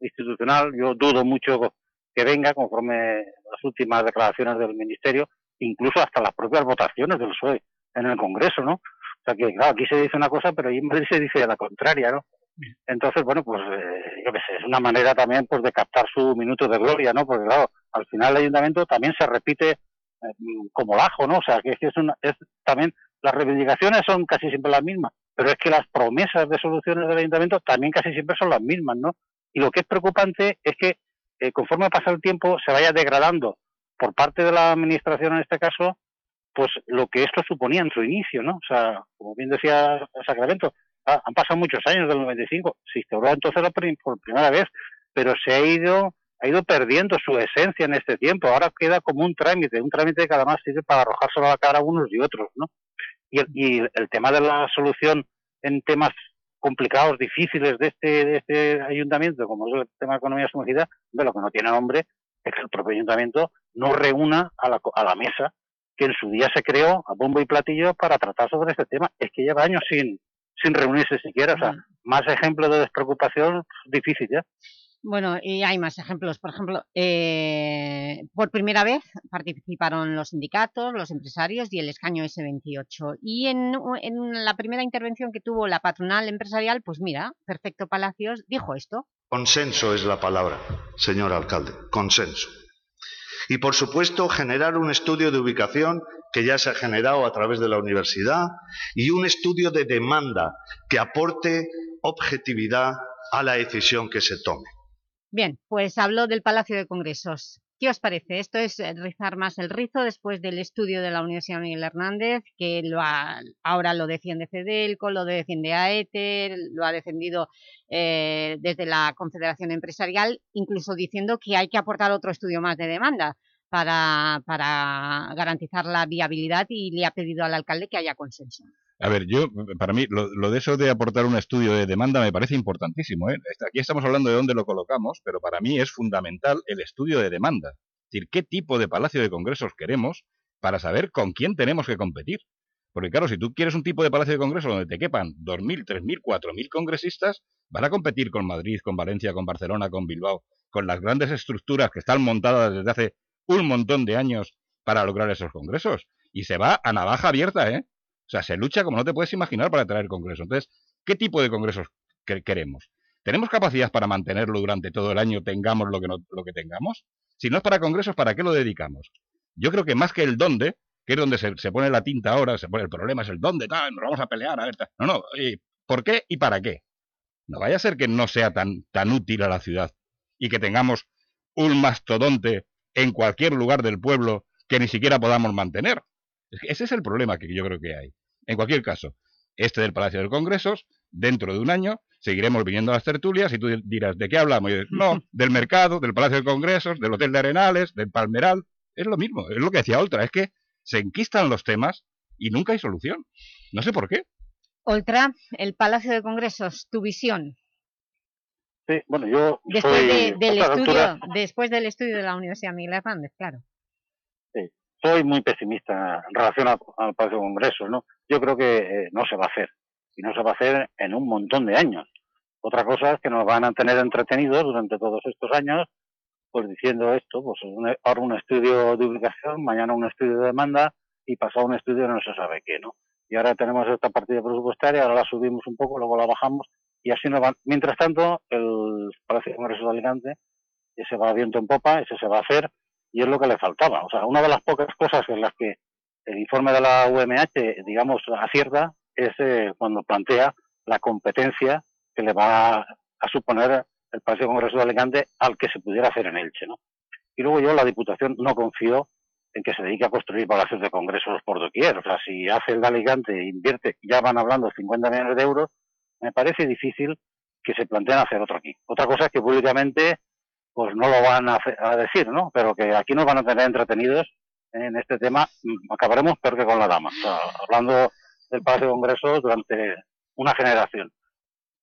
institucional. Yo dudo mucho que venga conforme las últimas declaraciones del Ministerio, incluso hasta las propias votaciones del PSOE en el Congreso, ¿no? O sea que, claro, aquí se dice una cosa, pero ahí en Madrid se dice la contraria, ¿no? Entonces, bueno, pues eh, yo qué sé, es una manera también pues de captar su minuto de gloria, ¿no? Porque claro, al final el ayuntamiento también se repite eh, como lajo, ¿no? O sea, que es una, es también las reivindicaciones son casi siempre las mismas, pero es que las promesas de soluciones del ayuntamiento también casi siempre son las mismas, ¿no? Y lo que es preocupante es que eh, conforme pasa el tiempo se vaya degradando por parte de la administración en este caso, pues lo que esto suponía en su inicio, ¿no? O sea, como bien decía Sacramento, ah, han pasado muchos años del 95, se instauró entonces la por primera vez, pero se ha ido ha ido perdiendo su esencia en este tiempo. Ahora queda como un trámite, un trámite que además sirve para arrojárselo a la cara a unos y otros, ¿no? Y el, y el tema de la solución en temas complicados, difíciles de este, de este ayuntamiento, como es el tema de economía sumergida, de lo que no tiene nombre es que el propio ayuntamiento no reúna a la, a la mesa que en su día se creó a bombo y platillo para tratar sobre este tema. Es que lleva años sin, sin reunirse siquiera. O sea, más ejemplos de despreocupación, difícil ya. Bueno, y hay más ejemplos. Por ejemplo, eh, por primera vez participaron los sindicatos, los empresarios y el escaño S28. Y en, en, la primera intervención que tuvo la patronal empresarial, pues mira, Perfecto Palacios dijo esto. Consenso es la palabra, señor alcalde, consenso. Y por supuesto, generar un estudio de ubicación que ya se ha generado a través de la universidad y un estudio de demanda que aporte objetividad a la decisión que se tome. Bien, pues habló del Palacio de Congresos. ¿Qué os parece? Esto es eh, rizar más el rizo después del estudio de la Universidad Miguel Hernández, que lo ahora lo defiende Cedelco, lo defiende AETE, lo ha defendido eh, desde la Confederación Empresarial, incluso diciendo que hay que aportar otro estudio más de demanda para garantizar la viabilidad y le ha pedido al alcalde que haya consenso. A ver, yo, para mí, lo, de eso de aportar un estudio de demanda me parece importantísimo. ¿eh? Aquí estamos hablando de dónde lo colocamos, pero para mí es fundamental el estudio de demanda. Es decir, qué tipo de palacio de congresos queremos para saber con quién tenemos que competir. Porque claro, si tú quieres un tipo de palacio de congresos donde te quepan 2.000, 3.000, 4.000 congresistas, van a competir con Madrid, con Valencia, con Barcelona, con Bilbao, con las grandes estructuras que están montadas desde hace un montón de años para lograr esos congresos. Y se va a navaja abierta, ¿eh? O sea, se lucha como no te puedes imaginar para traer congresos. Entonces, ¿qué tipo de congresos queremos? ¿Tenemos capacidad para mantenerlo durante todo el año, tengamos lo que, lo que tengamos? Si no es para congresos, ¿para qué lo dedicamos? Yo creo que más que el dónde, que es donde se, pone la tinta ahora, se pone el problema es el dónde, tal, nos vamos a pelear, a ver, No, no, ¿por qué y para qué? No vaya a ser que no sea tan, tan útil a la ciudad y que tengamos un mastodonte en cualquier lugar del pueblo que ni siquiera podamos mantener. Ese es el problema que yo creo que hay. En cualquier caso, este del Palacio de los Congresos, dentro de un año, seguiremos viniendo a las tertulias y tú dirás, ¿de qué hablamos? Y no, del mercado, del Palacio de Congresos, del Hotel de Arenales, del Palmeral. Es lo mismo, es lo que decía Oltra, es que se enquistan los temas y nunca hay solución. No sé por qué. Oltra, el Palacio de Congresos, tu visión. Sí, bueno, yo después, del estudio, después del estudio de la Universidad Miguel Hernández, claro soy muy pesimista en relación al, Palacio de Congresos, ¿no? Yo creo que eh, no se va a hacer, y no se va a hacer en un montón de años. Otra cosa es que nos van a tener entretenidos durante todos estos años, pues diciendo esto, pues ahora un estudio de ubicación, mañana un estudio de demanda, y pasado un estudio no se sabe qué, ¿no? Y ahora tenemos esta partida presupuestaria, ahora la subimos un poco, luego la bajamos, y así nos van. Mientras tanto, el Palacio de Congresos de Alicante, ese va viento en popa, ese se va a hacer, y es lo que le faltaba. O sea, una de las pocas cosas en las que el informe de la UMH, digamos, acierta es eh, cuando plantea la competencia que le va a, suponer el Palacio de Congreso de Alicante al que se pudiera hacer en Elche, ¿no? Y luego yo, la Diputación, no confío en que se dedique a construir palacios de congresos por doquier. O sea, si hace el de Alicante e invierte, ya van hablando 50 millones de euros, me parece difícil que se planteen hacer otro aquí. Otra cosa es que públicamente pues no lo van a, decir, ¿no? Pero que aquí nos van a tener entretenidos en este tema, mm, acabaremos peor que con la dama, hablando del Palacio de Congresos durante una generación.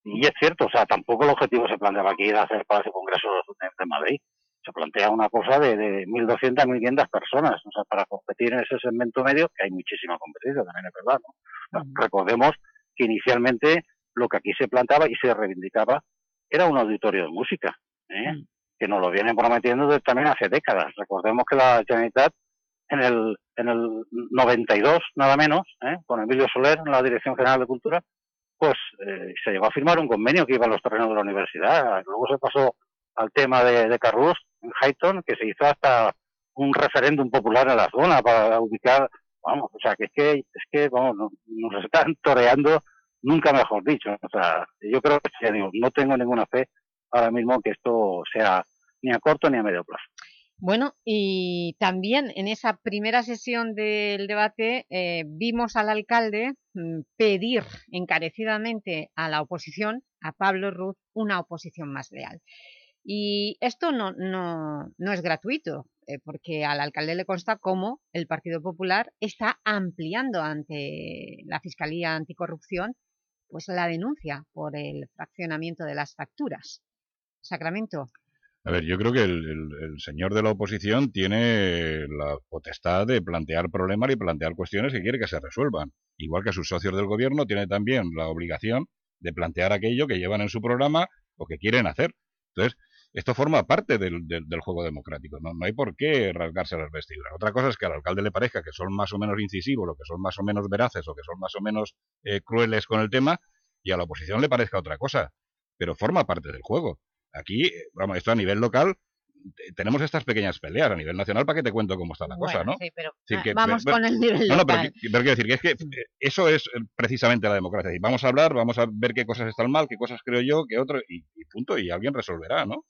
Y es cierto, o sea, tampoco el objetivo se planteaba aquí de hacer Palacio de Congresos de, Madrid. Se plantea una cosa de, de 1.200, 1.500 personas, o sea, para competir en ese segmento medio, que hay muchísima competencia, también es verdad, ¿no? Recordemos que inicialmente lo que aquí se planteaba y se reivindicaba era un auditorio de música. ¿eh? que nos lo vienen prometiendo también hace décadas. Recordemos que la Generalitat en el, en el 92, nada menos, ¿eh? con Emilio Soler en la Dirección General de Cultura, pues eh, se llegó a firmar un convenio que iba a los terrenos de la universidad. Luego se pasó al tema de, de Carrus en Highton, que se hizo hasta un referéndum popular en la zona para ubicar, vamos, o sea, que es que, es que vamos, nos, están toreando, nunca mejor dicho. O sea, yo creo que, digo, no tengo ninguna fe ahora mismo que esto sea ni a corto ni a medio plazo. Bueno, y también en esa primera sesión del debate eh, vimos al alcalde mm, pedir encarecidamente a la oposición, a Pablo Ruz, una oposición más leal. Y esto no, no, no es gratuito, eh, porque al alcalde le consta cómo el Partido Popular está ampliando ante la Fiscalía Anticorrupción pues la denuncia por el fraccionamiento de las facturas. Sacramento. A ver, yo creo que el, señor de la oposición tiene la potestad de plantear problemas y plantear cuestiones que quiere que se resuelvan. Igual que sus socios del gobierno tiene también la obligación de plantear aquello que llevan en su programa o que quieren hacer. Entonces, esto forma parte del, juego democrático. ¿no? hay por qué rasgarse las vestiduras. Otra cosa es que al alcalde le parezca que son más o menos incisivos, o que son más o menos veraces, o que son más o menos eh, crueles con el tema, y a la oposición le parezca otra cosa. Pero forma parte del juego Aquí, vamos, esto a nivel local tenemos estas pequeñas peleas a nivel nacional para que te cuento cómo está la cosa, ¿no? sí, pero, Es decir, que- vamos pero- con el nivel no, no, pero, pero quiero decir que es que eh, eso es eh, precisamente la democracia. Y vamos a hablar, vamos a ver qué cosas están mal, qué cosas creo yo, qué otro, y, y punto, y alguien resolverá, ¿no?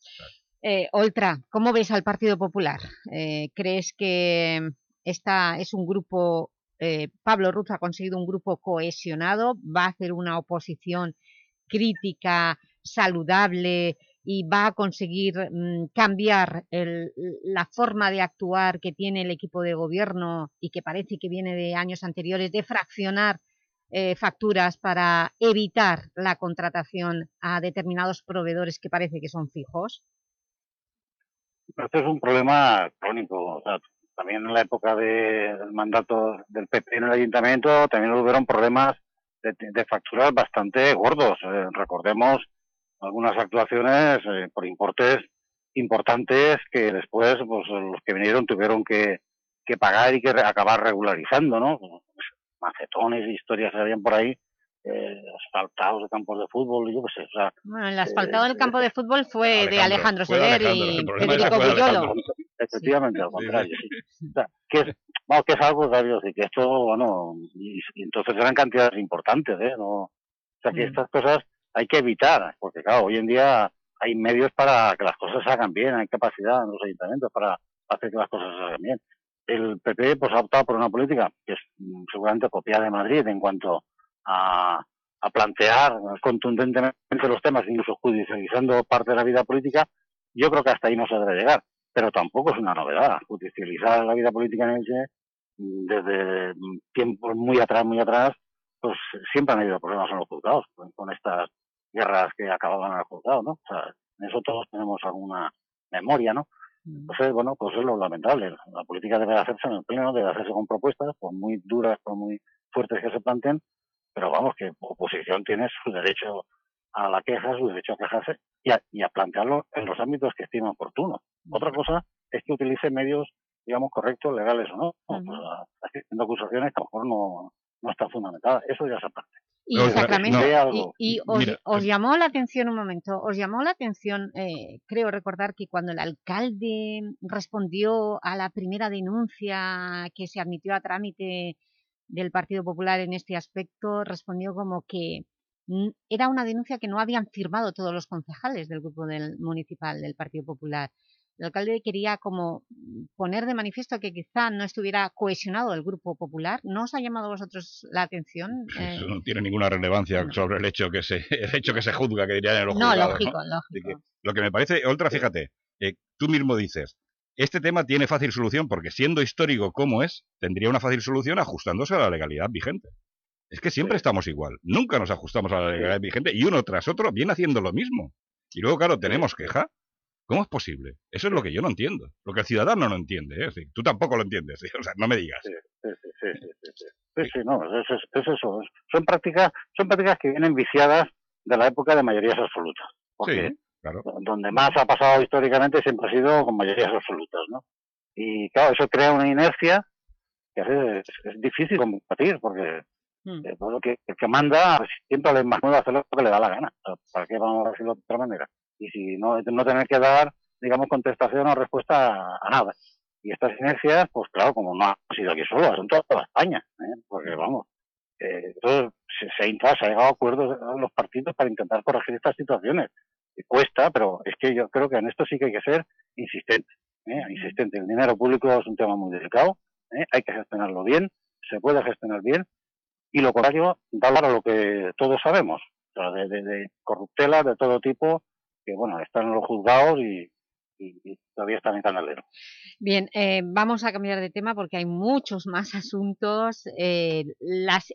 Eh, Oltra, ¿cómo ves al Partido Popular? Eh, ¿Crees que esta es un grupo, eh, Pablo Ruz ha conseguido un grupo cohesionado, va a hacer una oposición crítica, saludable y va a conseguir mm, cambiar el- la forma de actuar que tiene el equipo de gobierno y que parece que viene de años anteriores, de fraccionar eh, facturas para evitar la contratación a determinados proveedores que parece que son fijos? Este es un problema crónico. O sea, también en la época de- del mandato del PP en el ayuntamiento también hubieron problemas de, de facturas bastante gordos. Eh, recordemos algunas actuaciones eh, por importes importantes que después pues, los que vinieron tuvieron que, que pagar y que re- acabar regularizando, ¿no? Pues, macetones y historias que habían por ahí, eh, asfaltados de campos de fútbol, yo qué sé. O sea, Bueno, el asfaltado del campo de fútbol fue de Alejandro, Soler y Federico Puyolo. Efectivamente, al contrario, sí. O sea, que es, vamos, que es algo, claro, que esto, bueno, y, y entonces eran cantidades importantes, ¿eh? No, o sea, que Mm. estas cosas hay que evitar, porque claro, hoy en día hay medios para que las cosas se hagan bien, hay capacidad en los ayuntamientos para hacer que las cosas se hagan bien. El PP pues ha optado por una política que es mm, seguramente copiada de Madrid en cuanto a, a plantear contundentemente los temas, incluso judicializando parte de la vida política, yo creo que hasta ahí no se debe llegar. Pero tampoco es una novedad. Judicializar la vida política en Elche, mm, desde mm, tiempos muy atrás, muy atrás, pues siempre han habido problemas en los juzgados, con estas guerras que acababan en el juzgado, ¿no? O sea, en eso todos tenemos alguna memoria, ¿no? Entonces, bueno, pues es lo lamentable. La política debe hacerse en el pleno, debe hacerse con propuestas, por muy duras, por muy fuertes que se planteen, pero vamos, que oposición tiene su derecho a la queja, su derecho a quejarse y a, y a plantearlo en los ámbitos que estima oportuno. Otra cosa es que utilice medios, digamos, correctos, legales o no, haciendo acusaciones que a lo mejor no, no están fundamentadas. Eso ya es aparte. Y y, y os, Mira, os llamó la atención un momento, os llamó la atención, eh, creo recordar que cuando el alcalde respondió a la primera denuncia que se admitió a trámite del Partido Popular en este aspecto, respondió como que era una denuncia que no habían firmado todos los concejales del grupo del municipal del Partido Popular. El alcalde quería como poner de manifiesto que quizá no estuviera cohesionado el Grupo Popular. ¿No os ha llamado a vosotros la atención? Eh, Eso no tiene ninguna relevancia sobre el hecho que se, el hecho que se juzga, que dirían los No, juzgados, lógico, ¿no? lógico. Que lo que me parece, otra, fíjate, eh, tú mismo dices, este tema tiene fácil solución porque siendo histórico como es, tendría una fácil solución ajustándose a la legalidad vigente. Es que siempre estamos igual, nunca nos ajustamos a la legalidad vigente y uno tras otro viene haciendo lo mismo. Y luego, claro, tenemos queja. ¿Cómo es posible? Eso es lo que yo no entiendo. Lo que el ciudadano no entiende. ¿eh? Tú tampoco lo entiendes. ¿eh? O sea, no me digas. Sí, sí, sí, sí, sí, sí. Sí, sí, no, es, es- es eso. es- Son prácticas, son prácticas que vienen viciadas de la época de mayorías absolutas. Porque Sí, claro. donde más ha pasado históricamente siempre ha sido con mayorías absolutas, ¿no? Y claro, eso crea una inercia que a veces es, es difícil combatir porque eh, todo lo que, el que manda siempre le más nuevo hacer lo que le da la gana. ¿Para qué vamos a decirlo de otra manera? Y si no, no tener que dar, digamos, contestación o respuesta a, nada. Y estas inercias, pues claro, como no ha sido aquí solo, son toda, toda España. ¿eh? Porque vamos, eh, entonces se, se, ha intentado- se ha llegado a acuerdos en los partidos para intentar corregir estas situaciones. Y cuesta, pero es que yo creo que en esto sí que hay que ser insistente. ¿eh? Insistente. El dinero público es un tema muy delicado, ¿eh? hay que gestionarlo bien, se puede gestionar bien, y lo contrario, da lugar a lo que todos sabemos, o sea, de, de, de corruptelas de todo tipo, que bueno, están los juzgados y, todavía están en canalero. Bien, eh, vamos a cambiar de tema porque hay muchos más asuntos. Eh,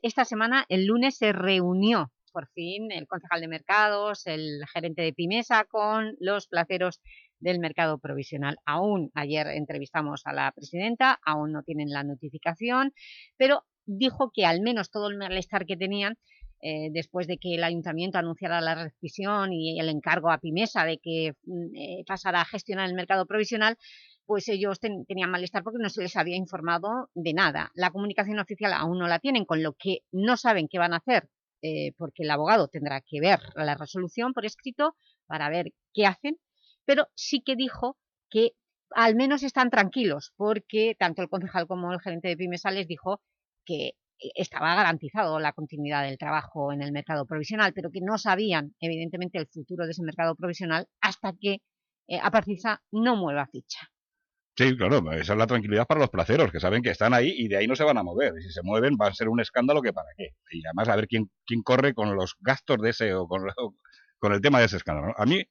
esta semana, el lunes, se reunió por fin el concejal de mercados, el gerente de Pimesa con los placeros del mercado provisional. Aún ayer entrevistamos a la presidenta, aún no tienen la notificación, pero dijo que al menos todo el malestar que tenían eh, después de que el Ayuntamiento anunciara la rescisión y el encargo a Pimesa de que mm, eh, pasara a gestionar el mercado provisional, pues ellos ten- tenían malestar porque no se les había informado de nada. La comunicación oficial aún no la tienen, con lo que no saben qué van a hacer eh, porque el abogado tendrá que ver la resolución por escrito para ver qué hacen, pero sí que dijo que al menos están tranquilos, porque tanto el concejal como el gerente de Pimesales dijo que estaba garantizado la continuidad del trabajo en el mercado provisional, pero que no sabían, evidentemente, el futuro de ese mercado provisional hasta que eh, Aparcisa no mueva ficha. Sí, claro, esa es la tranquilidad para los placeros, que saben que están ahí y de ahí no se van a mover. Y si se mueven va a ser un escándalo que para qué. Y además a ver quién, quién corre con los gastos de ese o con, con el tema de ese escándalo. A mí,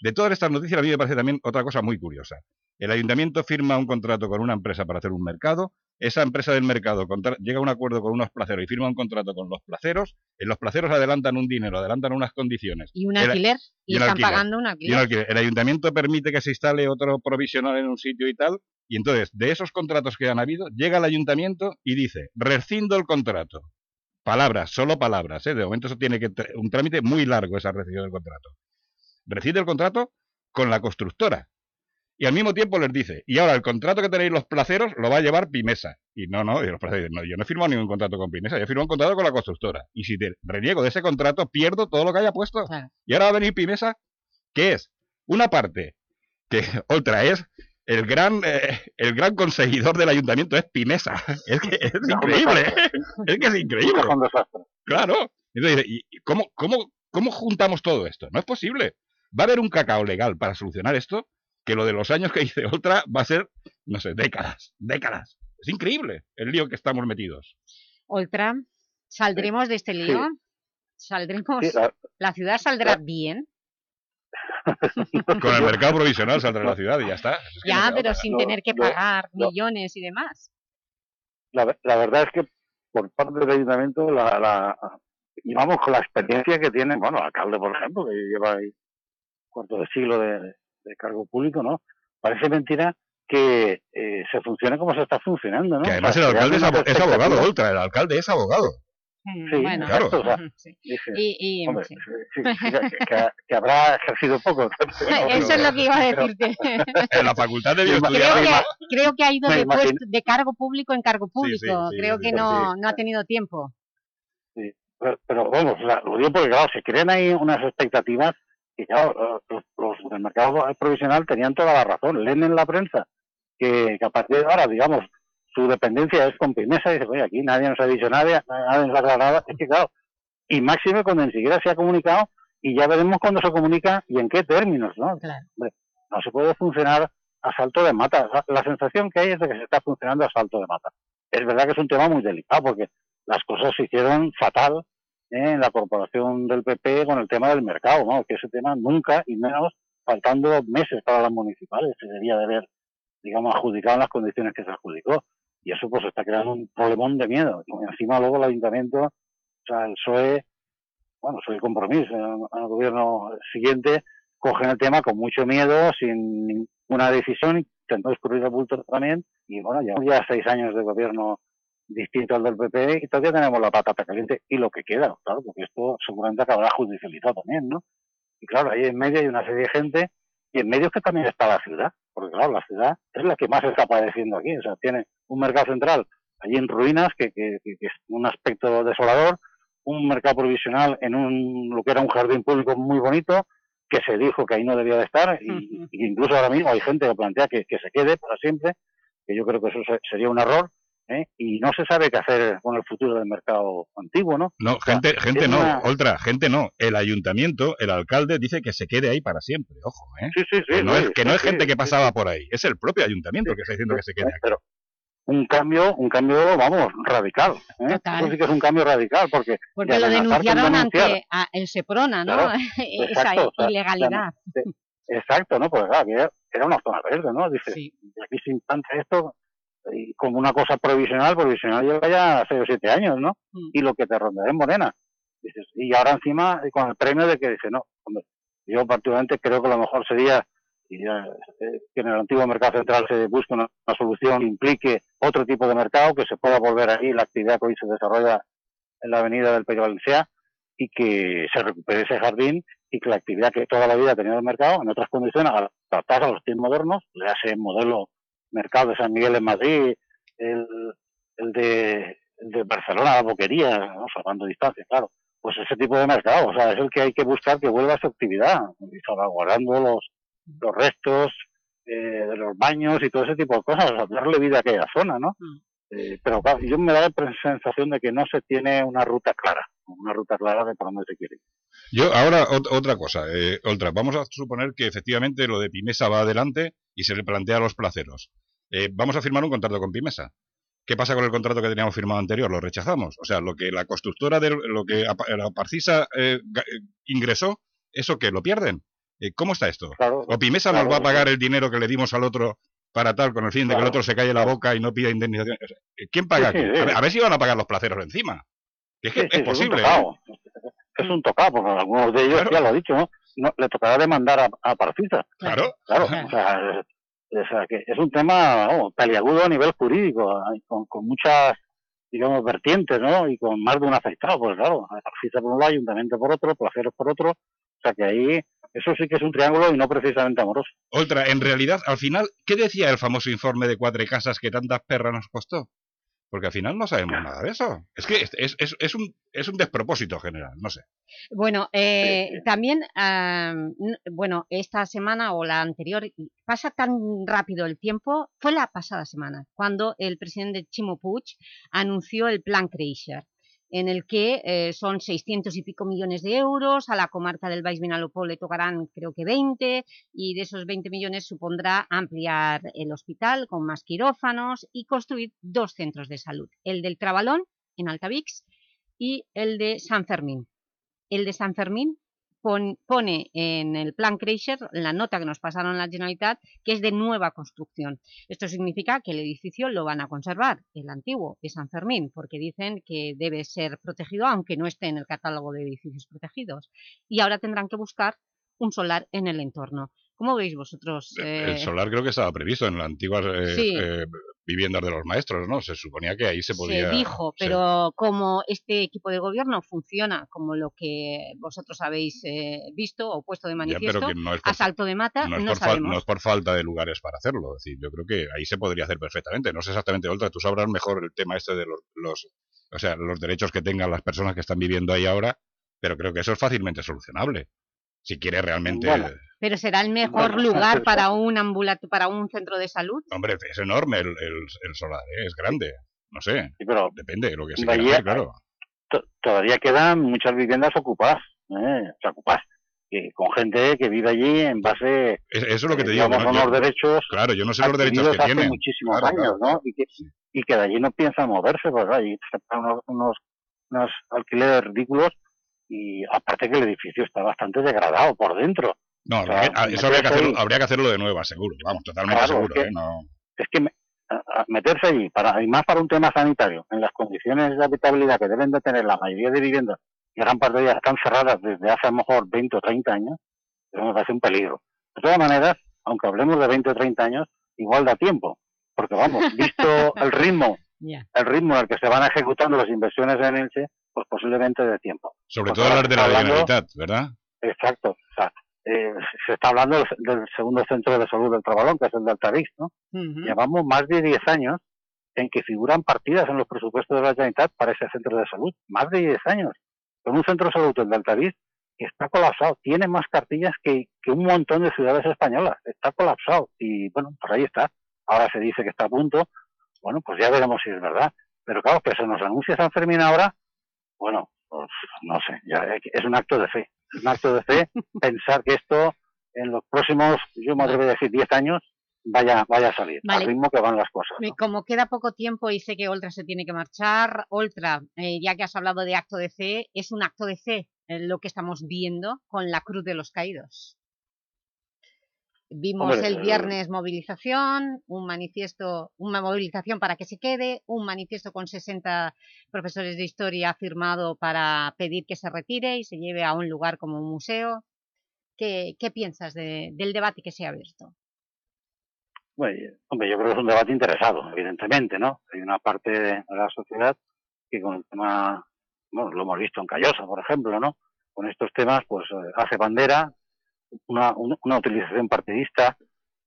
de todas estas noticias, a mí me parece también otra cosa muy curiosa. El ayuntamiento firma un contrato con una empresa para hacer un mercado, esa empresa del mercado llega a un acuerdo con unos placeros y firma un contrato con los placeros, en los placeros adelantan un dinero, adelantan unas condiciones. Y un alquiler, y, están pagando un alquiler. El ayuntamiento permite que se instale otro provisional en un sitio y tal, y entonces, de esos contratos que han habido, llega el ayuntamiento y dice, rescindo el contrato. Palabras, solo palabras, ¿eh? de momento eso tiene que un trámite muy largo esa rescisión del contrato. Rescinde el contrato con la constructora, y al mismo tiempo les dice, y ahora el contrato que tenéis los placeros lo va a llevar Pimesa. Y no, no, los placeros, no yo no he firmado ningún contrato con Pimesa, yo he firmado un contrato con la constructora. Y si te reniego de ese contrato, pierdo todo lo que haya puesto. Y ahora va a venir Pimesa, que es una parte, que otra es el gran, eh, el gran conseguidor del ayuntamiento es Pimesa. Es que es increíble. es que es increíble. Claro. Entonces, ¿y cómo, cómo, cómo juntamos todo esto? No es posible. ¿Va a haber un cacao legal para solucionar esto? que lo de los años que dice otra va a ser, no sé, décadas, décadas. Es increíble el lío que estamos metidos. Oltra, ¿saldremos de este lío? ¿Saldremos? la... ciudad saldrá bien? Con el mercado provisional saldrá la ciudad y ya está. ya, pero sin tener que pagar millones y demás. La, verdad es que por parte del ayuntamiento, la, la, y vamos con la experiencia que tiene, bueno, el alcalde, por ejemplo, que lleva ahí cuarto de siglo de, de cargo público, ¿no? Parece mentira que eh, se funcione como se está funcionando, ¿no? Que además el alcalde es, abogado, Ultra, el alcalde es abogado. Sí, bueno, claro. O sea, y, hombre, sí. que, habrá ejercido poco. Eso es lo que iba a decirte. en la facultad de creo que, creo que ha ido de, puesto, de, cargo público en cargo público. creo que no, no ha tenido tiempo. Sí, pero, pero vamos, lo digo porque claro, se crean ahí unas expectativas y claro, los, del mercado provisional tenían toda la razón. Leen en la prensa que, a partir de ahora, digamos, su dependencia es con Pimesa y dice, oye, aquí nadie nos ha dicho nada, nadie nos ha aclarado. Es que claro, y máxime cuando ni siquiera se ha comunicado y ya veremos cuándo se comunica y en qué términos, ¿no? no se puede funcionar a salto de mata. La, sensación que hay es de que se está funcionando a salto de mata. Es verdad que es un tema muy delicado porque las cosas se hicieron fatal en la corporación del PP con el tema del mercado, ¿no? que ese tema nunca, y menos faltando meses para las municipales, se debería de haber, digamos, adjudicado en las condiciones que se adjudicó. Y eso pues está creando un problemón de miedo. Encima luego el ayuntamiento, o sea, el PSOE, bueno, soy compromiso, el gobierno siguiente, cogen el tema con mucho miedo, sin ninguna decisión, intentó escurrir el bulto también, y bueno, ya, ya seis años de gobierno distinto al del PP y todavía tenemos la patata caliente y lo que queda, claro, porque esto seguramente acabará judicializado también, ¿no? Y claro, ahí en medio hay una serie de gente y en medio es que también está la ciudad, porque claro, la ciudad es la que más está padeciendo aquí, o sea, tiene un mercado central allí en ruinas, que, que, es un aspecto desolador, un mercado provisional en un lo que era un jardín público muy bonito, que se dijo que ahí no debía de estar, y, incluso ahora mismo hay gente que plantea que, que se quede para siempre, que yo creo que eso sería un error, ¿eh? y no se sabe qué hacer con el futuro del mercado antiguo, ¿no? No, gente, gente no, otra, gente no. El ayuntamiento, el alcalde dice que se quede ahí para siempre, ojo, ¿eh? Sí, sí, sí. Que no es, que no es gente que pasaba por ahí, es el propio ayuntamiento que está diciendo que se quede aquí. Pero un cambio, un cambio, vamos, radical. ¿eh? Eso sí que es un cambio radical, porque... Porque lo denunciaron ante el SEPRONA, ¿no? Esa ilegalidad. exacto, ¿no? Pues claro, era una zona verde, ¿no? Dice, de aquí se implanta esto, y como una cosa provisional, provisional lleva ya 6 o 7 años, ¿no? Mm. Y lo que te ronda es morena. Dices, y ahora encima con el premio de que dice, no, hombre, yo particularmente creo que lo mejor sería y ya, eh, que en el antiguo mercado central se busque una, solución que implique otro tipo de mercado, que se pueda volver ahí la actividad que hoy se desarrolla en la avenida del País Valencià y que se recupere ese jardín y que la actividad que toda la vida ha tenido el mercado en otras condiciones, adaptadas a los tiempos modernos, le hace modelo mercado de San Miguel en Madrid, el, el, de, de Barcelona, la boquería, ¿no? salvando distancia, claro, pues ese tipo de mercado, o sea, es el que hay que buscar que vuelva a su actividad, y salvaguardando los, los restos eh, de los baños y todo ese tipo de cosas, o sea, darle vida a aquella zona, ¿no? Eh, pero claro, yo me da la sensación de que no se tiene una ruta clara, una ruta clara de por dónde se quiere. Yo, ahora, ot- otra cosa, eh, otra. Vamos a suponer que efectivamente lo de Pimesa va adelante y se le plantea a los placeros. Eh, vamos a firmar un contrato con Pimesa. ¿Qué pasa con el contrato que teníamos firmado anterior? Lo rechazamos. O sea, lo que la constructora de lo que la Parcisa eh, eh, ingresó, ¿eso qué? ¿Lo pierden? ¿Cómo está esto? ¿O Pimesa nos va a pagar el dinero que le dimos al otro para tal, con el fin de que el otro se calle la boca y no pida indemnización? O sea, eh, ¿Quién paga Sí, aquí? sí, sí. A ver, a ver si van a pagar los placeros encima. Es que es posible. un ¿eh? tocado. Es un tocado, porque algunos de ellos, ya lo he dicho, ¿no? No, le tocará demandar a, a Parcisa. Claro. Claro, o sea, es, o sea, que es un tema vamos, peliagudo a nivel jurídico, con, con muchas, digamos, vertientes, ¿no? Y con más de un afectado, pues claro, Parcisa por un lado, Ayuntamiento por otro, Placeros por otro, o sea que ahí, eso sí que es un triángulo y no precisamente amoroso. Otra, en realidad, al final, ¿qué decía el famoso informe de cuatro casas que tantas perras nos costó? Porque al final no sabemos nada de eso. Es que es, es, es- es un, es un despropósito general, no sé. Bueno, eh, también, ah, bueno, esta semana o la anterior, y pasa tan rápido el tiempo, fue la pasada semana, cuando el presidente Chimo Puig anunció el plan Kreischer, en el que eh, son 600 y pico millones de euros, a la comarca del Baix Vinalopó le tocarán creo que 20, y de esos 20 millones supondrá ampliar el hospital con más quirófanos y construir dos centros de salud, el del Trabalón, en Altavix, y el de San Fermín. El de San Fermín pon- pone en el plan Kreischer, la nota que nos pasaron la Generalitat, que es de nueva construcción. Esto significa que el edificio lo van a conservar, el antiguo de San Fermín, porque dicen que debe ser protegido, aunque no esté en el catálogo de edificios protegidos. Y ahora tendrán que buscar un solar en el entorno. ¿Cómo veis vosotros? El eh, solar creo que estaba previsto en las antiguas eh, Sí. eh, viviendas de los maestros, ¿no? Se suponía que ahí se podía... Se dijo, se- pero como este equipo de gobierno funciona como lo que vosotros habéis eh, visto o puesto de Ya, manifiesto, no por, a salto de mata, no no, es por fal- sabemos. no es por falta de lugares para hacerlo. Es decir, yo creo que ahí se podría hacer perfectamente. No sé exactamente, Oltra, tú sabrás mejor el tema este de los, los- o sea, los derechos que tengan las personas que están viviendo ahí ahora, pero creo que eso es fácilmente solucionable. Si quiere realmente... Bueno. Pero será el mejor Bueno, lugar eso- para un ambulato para un centro de salud. Hombre, es enorme el, el- el solar, ¿eh? es grande. No sé, pero depende de lo que se Bahía- quiera hacer, claro. to- todavía quedan muchas viviendas ocupadas, ¿eh? o sea, ocupadas, que- con gente que vive allí en base, Es- Eso es lo que eh, te digo. digamos, no- a yo- unos derechos Claro, yo no sé los derechos que hace tienen. muchísimos Claro, años, claro. ¿no? Y que, y que de allí no piensan moverse, pues allí se pagan unos, unos, unos alquileres ridículos y aparte que el edificio está bastante degradado por dentro. No, O sea, habría- ah, eso habría que, meterse hacerlo, ahí- habría que hacerlo de nueva, seguro. Vamos, totalmente Claro, seguro. es que- ¿eh? No- es que me- a- meterse allí, para, y más para un tema sanitario, en las condiciones de habitabilidad que deben de tener la mayoría de viviendas, y gran parte de ellas están cerradas desde hace a lo mejor 20 o 30 años, eso me parece un peligro. De todas maneras, aunque hablemos de 20 o 30 años, igual da tiempo, porque vamos, visto el ritmo, el ritmo en el que se van ejecutando las inversiones en Elche, pues posiblemente de tiempo. Sobre Porque todo las de la hablando- Generalitat, ¿verdad? Exacto. O sea, eh, se está hablando del, del segundo centro de salud del Trabalón, que es el de Altavix, ¿no? Llevamos más de 10 años en que figuran partidas en los presupuestos de la Generalitat para ese centro de salud. Más de 10 años. Con un centro de salud, el de Altavix, que está colapsado. Tiene más cartillas que, que un montón de ciudades españolas. Está colapsado. Y bueno, por ahí está. Ahora se dice que está a punto. Bueno, pues ya veremos si es verdad. Pero claro, que se nos anuncia San Fermín ahora, bueno, pues no sé, ya es un acto de fe. Es un acto de fe pensar que esto en los próximos, yo me atrevo a decir 10 años, vaya, vaya a salir, Vale. al ritmo que van las cosas. Como queda poco tiempo y sé que Oltra se tiene que marchar, Oltra, eh, ya que has hablado de acto de fe, es un acto de fe eh, lo que estamos viendo con la Cruz de los Caídos. Vimos Hombre, el viernes movilización, un manifiesto, una movilización para que se quede, un manifiesto con 60 profesores de historia firmado para pedir que se retire y se lleve a un lugar como un museo. ¿Qué, qué piensas de- del debate que se ha abierto? Bueno, hombre, yo creo que es un debate interesado, evidentemente, ¿no? Hay una parte de la sociedad que con el tema, bueno, lo hemos visto en Callosa, por ejemplo, ¿no? Con estos temas, pues eh, hace bandera, una, una, utilización partidista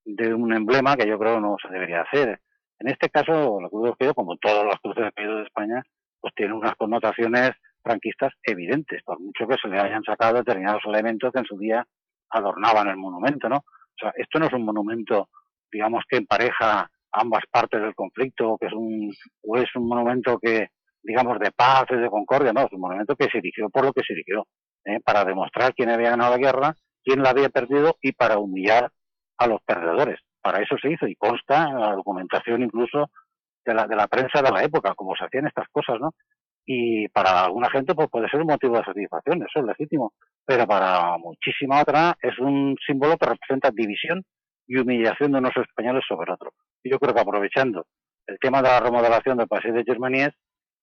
de un emblema que yo creo no se debería hacer. En este caso, la Cruz de Caídos, como todas las cruces de caídos de España, pues tiene unas connotaciones franquistas evidentes, por mucho que se le hayan sacado determinados elementos que en su día adornaban el monumento, ¿no? O sea, esto no es un monumento, digamos, que empareja ambas partes del conflicto, que es un, o es un monumento que, digamos, de paz de concordia, no, es un monumento que se erigió por lo que se erigió, ¿eh? para demostrar quién había ganado la guerra, quién la había perdido y para humillar a los perdedores. Para eso se hizo y consta en la documentación incluso de la, de la prensa de la época, como se hacían estas cosas, ¿no? Y para alguna gente pues puede ser un motivo de satisfacción, eso es legítimo, pero para muchísima otra es un símbolo que representa división y humillación de unos españoles sobre otro. Y yo creo que aprovechando el tema de la remodelación del Paseo de Germaníes,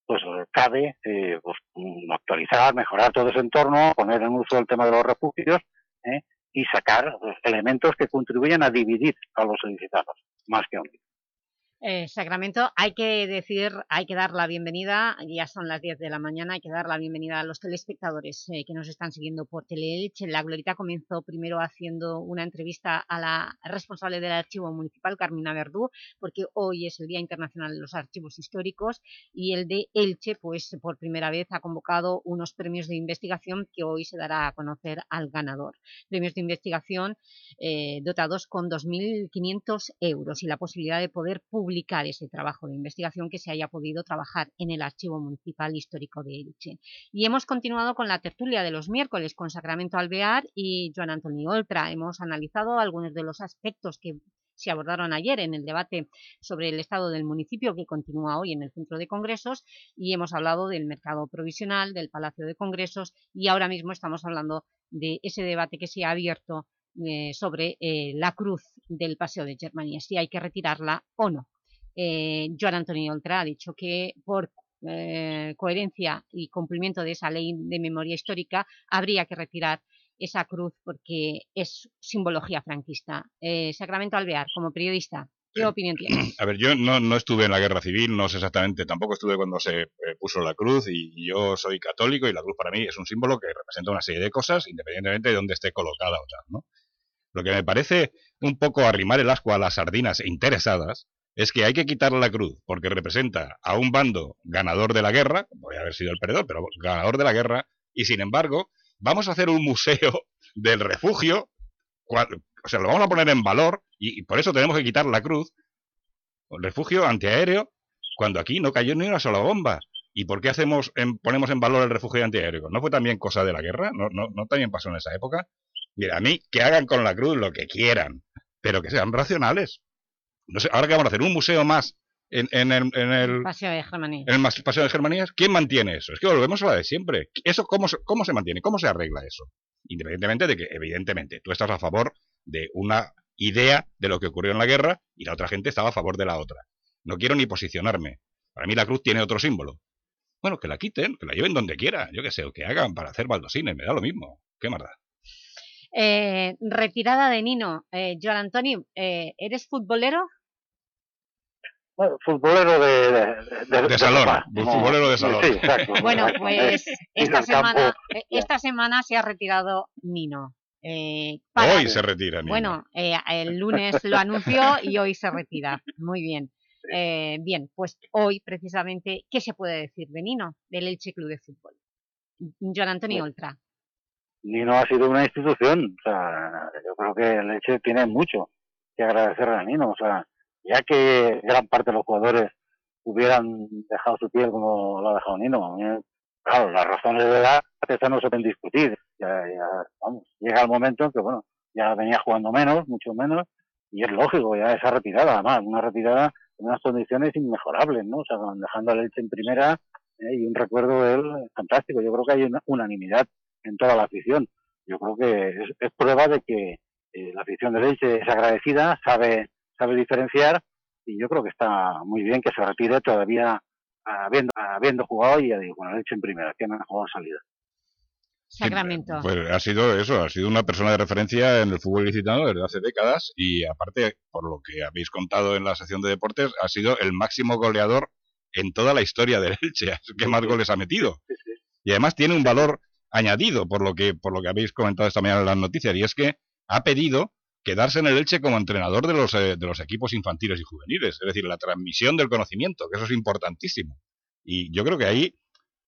pues cabe eh, pues, actualizar, mejorar todo ese entorno, poner en uso el tema de los refugios ¿eh? y sacar pues, elementos que contribuyan a dividir a los solicitados, más que a unir. Eh, Sacramento, hay que decir, hay que dar la bienvenida, ya son las 10 de la mañana, hay que dar la bienvenida a los telespectadores eh, que nos están siguiendo por Teleelch. La Glorita comenzó primero haciendo una entrevista a la responsable del Archivo Municipal, Carmina Verdú, porque hoy es el Día Internacional de los Archivos Históricos y el de Elche, pues por primera vez ha convocado unos premios de investigación que hoy se dará a conocer al ganador. Premios de investigación eh, dotados con 2.500 euros y la posibilidad de poder publicar publicar ese trabajo de investigación que se haya podido trabajar en el Archivo Municipal Histórico de Elche. Y hemos continuado con la tertulia de los miércoles con Sacramento Alvear y Joan Antonio Oltra. Hemos analizado algunos de los aspectos que se abordaron ayer en el debate sobre el estado del municipio que continúa hoy en el Centro de Congresos y hemos hablado del mercado provisional, del Palacio de Congresos y ahora mismo estamos hablando de ese debate que se ha abierto eh, sobre eh, la cruz del Paseo de Germania, si hay que retirarla o no eh, Joan Antonio Oltra ha dicho que por eh, coherencia y cumplimiento de esa ley de memoria histórica habría que retirar esa cruz porque es simbología franquista. Eh, Sacramento Alvear, como periodista, ¿qué opinión tienes? A ver, yo no, no, estuve en la guerra civil, no sé exactamente, tampoco estuve cuando se eh, puso la cruz y yo soy católico y la cruz para mí es un símbolo que representa una serie de cosas independientemente de dónde esté colocada o tal, ¿no? Lo que me parece un poco arrimar el asco a las sardinas interesadas es que hay que quitar la cruz porque representa a un bando ganador de la guerra, podría haber sido el perdedor, pero ganador de la guerra, y sin embargo, vamos a hacer un museo del refugio, o sea, lo vamos a poner en valor, y, por eso tenemos que quitar la cruz, refugio antiaéreo, cuando aquí no cayó ni una sola bomba. ¿Y por qué hacemos ponemos en valor el refugio antiaéreo? ¿No fue también cosa de la guerra? ¿No, no, ¿No también pasó en esa época? Mira, a mí que hagan con la cruz lo que quieran, pero que sean racionales no sé, ahora que vamos a hacer un museo más en, el, en el Paseo de Germanías. En el Paseo de Germanías, ¿quién mantiene eso? Es que volvemos a la de siempre. ¿Eso cómo, cómo se mantiene? ¿Cómo se arregla eso? Independientemente de que, evidentemente, tú estás a favor de una idea de lo que ocurrió en la guerra y la otra gente estaba a favor de la otra. No quiero ni posicionarme. Para mí la cruz tiene otro símbolo. Bueno, que la quiten, que la lleven donde quiera, yo qué sé, o que hagan para hacer baldosines, me da lo mismo. ¿Qué más da? Eh, retirada de Nino. Eh, Joan Antonio, eh, ¿eres futbolero? Futbolero de, de, de, salón, futbolero de salón. Sí, exacto. Bueno, pues esta semana, eh, esta semana se ha retirado Nino. Eh, hoy se retira Nino. Bueno, eh, el lunes lo anunció y hoy se retira. Muy bien. Eh, bien, pues hoy precisamente, ¿qué se puede decir de Nino, del Elche Club de Fútbol? Joan Antonio Oltra. Nino ha sido una institución, o sea, yo creo que el Elche tiene mucho que agradecerle a Nino, o sea, ya que gran parte de los jugadores hubieran dejado su piel como lo ha dejado Nino. Claro, las razones de edad no se pueden discutir. Ya, ya, vamos, llega el momento en que, bueno, ya venía jugando menos, mucho menos, y es lógico, ya esa retirada, además, una retirada en unas condiciones inmejorables, ¿no? O sea, dejando a Leche en primera eh, y un recuerdo de él fantástico. Yo creo que hay una unanimidad en toda la afición. Yo creo que es, prueba de que eh, la afición de Leche es agradecida, sabe sabe diferenciar y yo creo que está muy bien que se retire todavía habiendo, habiendo jugado y bueno, hecho en primera, que no ha jugado salida. Sacramento. pues ha sido eso, ha sido una persona de referencia en el fútbol ilicitano desde hace décadas y aparte, por lo que habéis contado en la sección de deportes, ha sido el máximo goleador en toda la historia del Elche, que más goles ha metido. Y además tiene un valor añadido por lo que por lo que habéis comentado esta mañana en las noticias y es que ha pedido quedarse en el Elche como entrenador de los, eh, de los equipos infantiles y juveniles, es decir, la transmisión del conocimiento, que eso es importantísimo. Y yo creo que ahí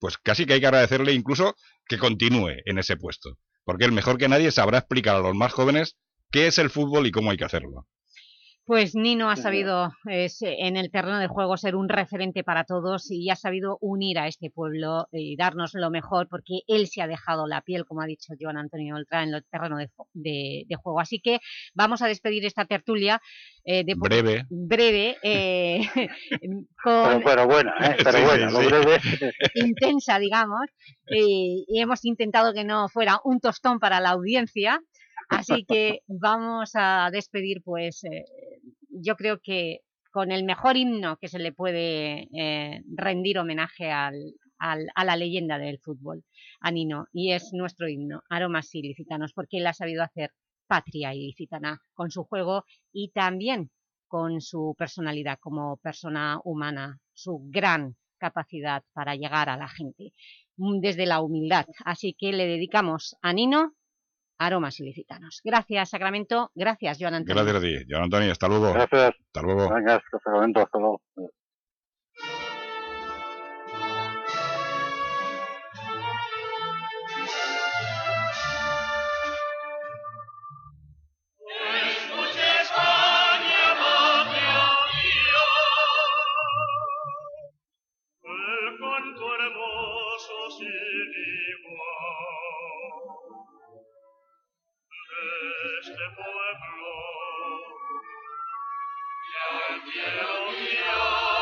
pues casi que hay que agradecerle incluso que continúe en ese puesto, porque el mejor que nadie sabrá explicar a los más jóvenes qué es el fútbol y cómo hay que hacerlo. Pues Nino ha sabido es, en el terreno de juego ser un referente para todos y ha sabido unir a este pueblo y darnos lo mejor porque él se ha dejado la piel, como ha dicho Joan Antonio Oltra, en el terreno de, juego. Así que vamos a despedir esta tertulia eh, de breve, breve eh, con, pero, buena, ¿eh? pero buena, breve. intensa, digamos, y hemos intentado que no fuera un tostón para la audiencia, Así que vamos a despedir, pues, eh, yo creo que con el mejor himno que se le puede eh, rendir homenaje al, a la leyenda del fútbol, a Nino, y es nuestro himno, Aromas Ilicitanos, porque él ha sabido hacer patria ilicitana con su juego y también con su personalidad como persona humana, su gran capacidad para llegar a la gente, mm, desde la humildad. Así que le dedicamos a Nino aromas ilicitanos. Gracias, Sacramento. Gracias, Joan Antonio. Gracias a ti, Joan Antonio. Hasta luego. Gracias. Hasta luego. Gracias, Sacramento. Hasta luego. pueblo. Y a la tierra unida.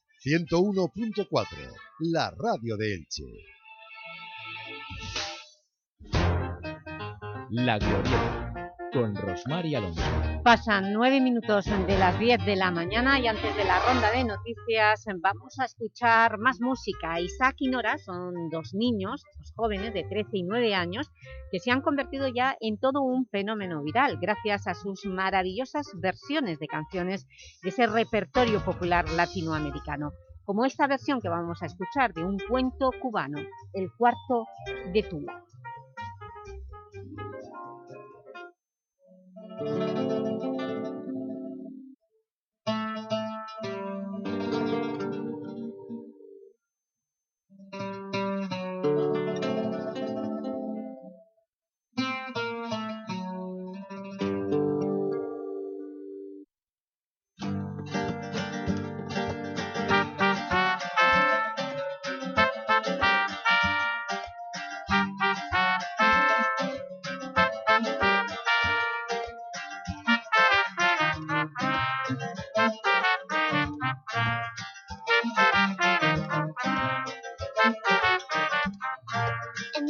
101.4, la radio de Elche. La Glorieta, con Rosmar y Alonso. Pasan nueve minutos de las diez de la mañana y antes de la ronda de noticias vamos a escuchar más música. Isaac y Nora son dos niños, dos jóvenes de 13 y 9 años, que se han convertido ya en todo un fenómeno viral gracias a sus maravillosas versiones de canciones de ese repertorio popular latinoamericano, como esta versión que vamos a escuchar de un cuento cubano, El cuarto de Tula. Thank you.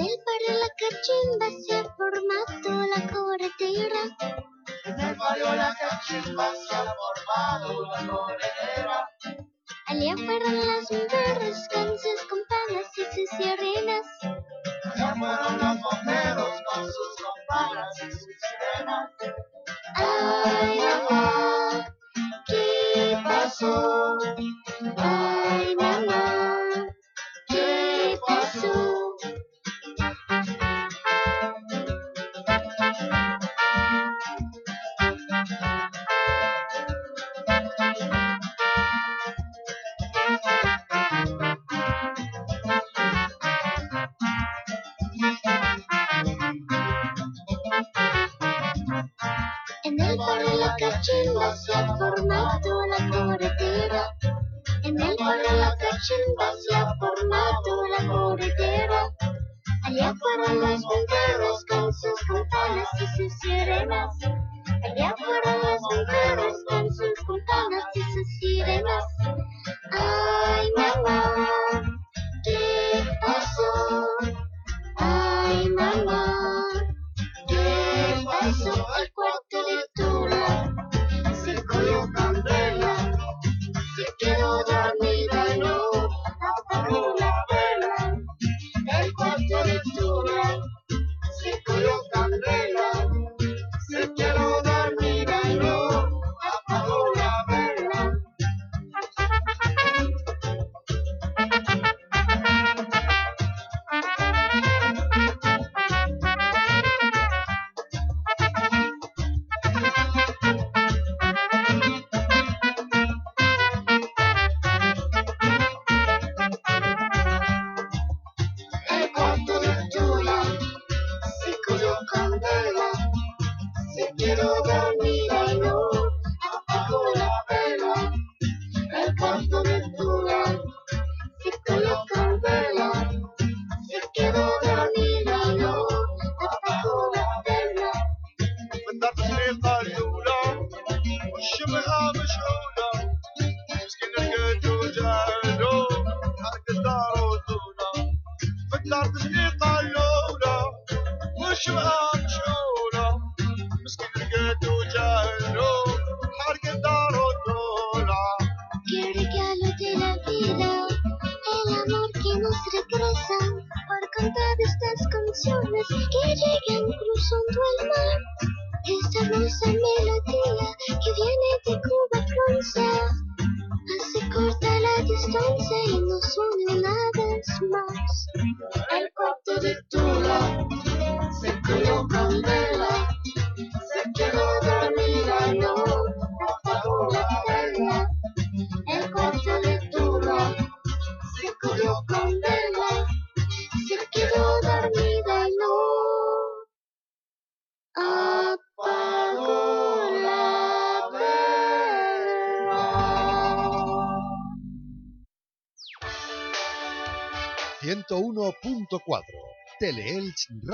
Del para la cachimba se ha formado la corretera. Del palo la cachimba se ha formado la corretera.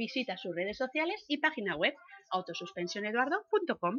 Visita sus redes sociales y página web autosuspensioneduardo.com.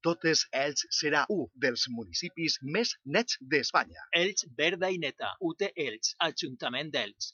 totes, Elx serà un dels municipis més nets d'Espanya. Elx Verda i Neta, UT Elx, Ajuntament d'Elx.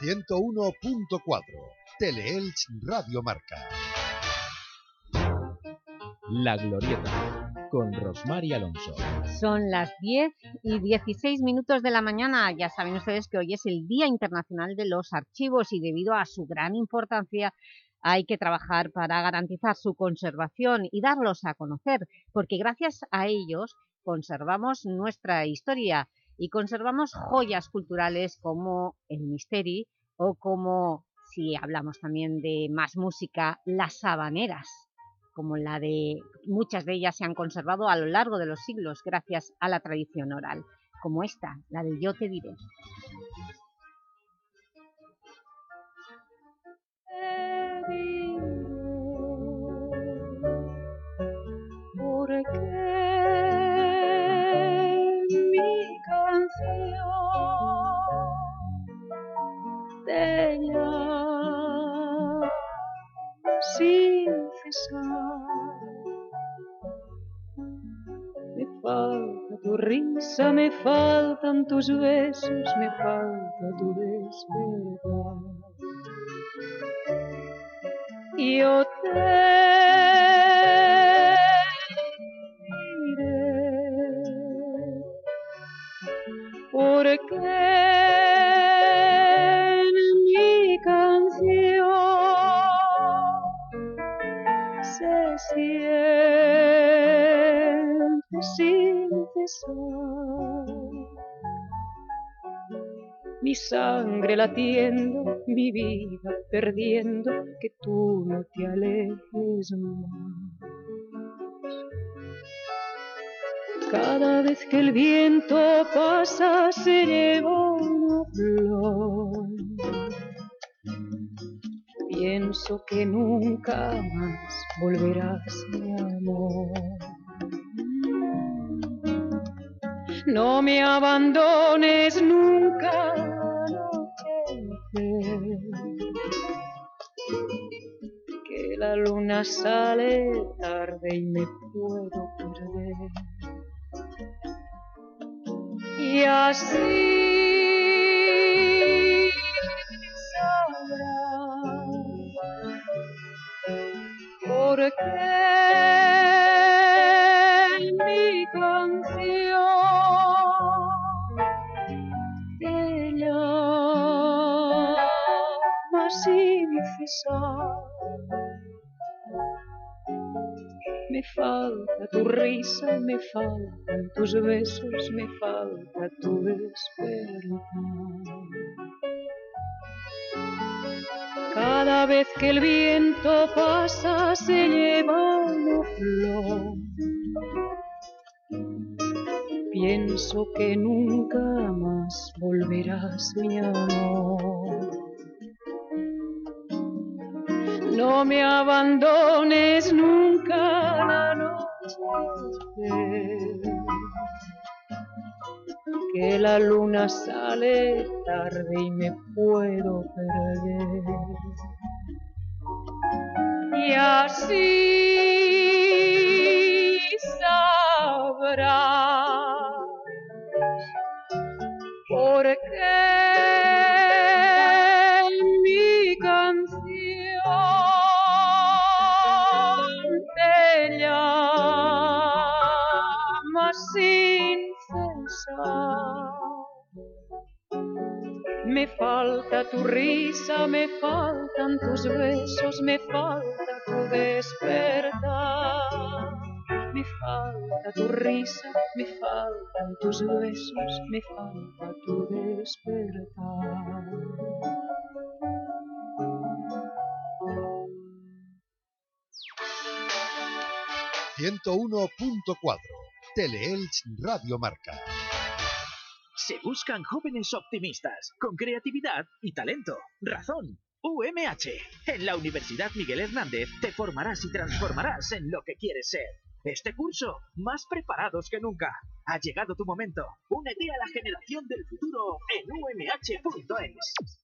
101.4 Teleelch Radio Marca. La Glorieta con Rosmar Alonso. Son las 10 y 16 minutos de la mañana. Ya saben ustedes que hoy es el Día Internacional de los Archivos y debido a su gran importancia hay que trabajar para garantizar su conservación y darlos a conocer, porque gracias a ellos conservamos nuestra historia y conservamos joyas culturales como el Misteri o como, si hablamos también de más música, las sabaneras, como la de... Muchas de ellas se han conservado a lo largo de los siglos gracias a la tradición oral, como esta, la del Yo te diré. Canción te llama sin cesar. Me falta tu risa, me faltan tus besos, me falta tu despertar. Yo te porque en mi canción se siente sin cesar mi sangre latiendo, mi vida perdiendo, que tú no te alejes más. Cada vez que el viento pasa se lleva una flor. Pienso que nunca más volverás, mi amor. No me abandones nunca anochecer, que la luna sale tarde y me puedo Y así sabrás por qué mi canción te llama sin cesar. Me falta tu risa, me faltan tus besos, me falta tu despertar. Cada vez que el viento pasa se lleva una flor. Pienso que nunca más volverás, mi amor. No me abandones nunca la noche, que la luna sale tarde y me puedo perder. Y así sabrás por qué falta tu risa, me faltan tus besos, me falta tu despertar. Me falta tu risa, me faltan tus besos, me falta tu despertar. 101.4 Teleelch Radio Marca. Se buscan jóvenes optimistas, con creatividad y talento. Razón. UMH. En la Universidad Miguel Hernández te formarás y transformarás en lo que quieres ser. Este curso, más preparados que nunca. Ha llegado tu momento. Únete a la generación del futuro en umh.es.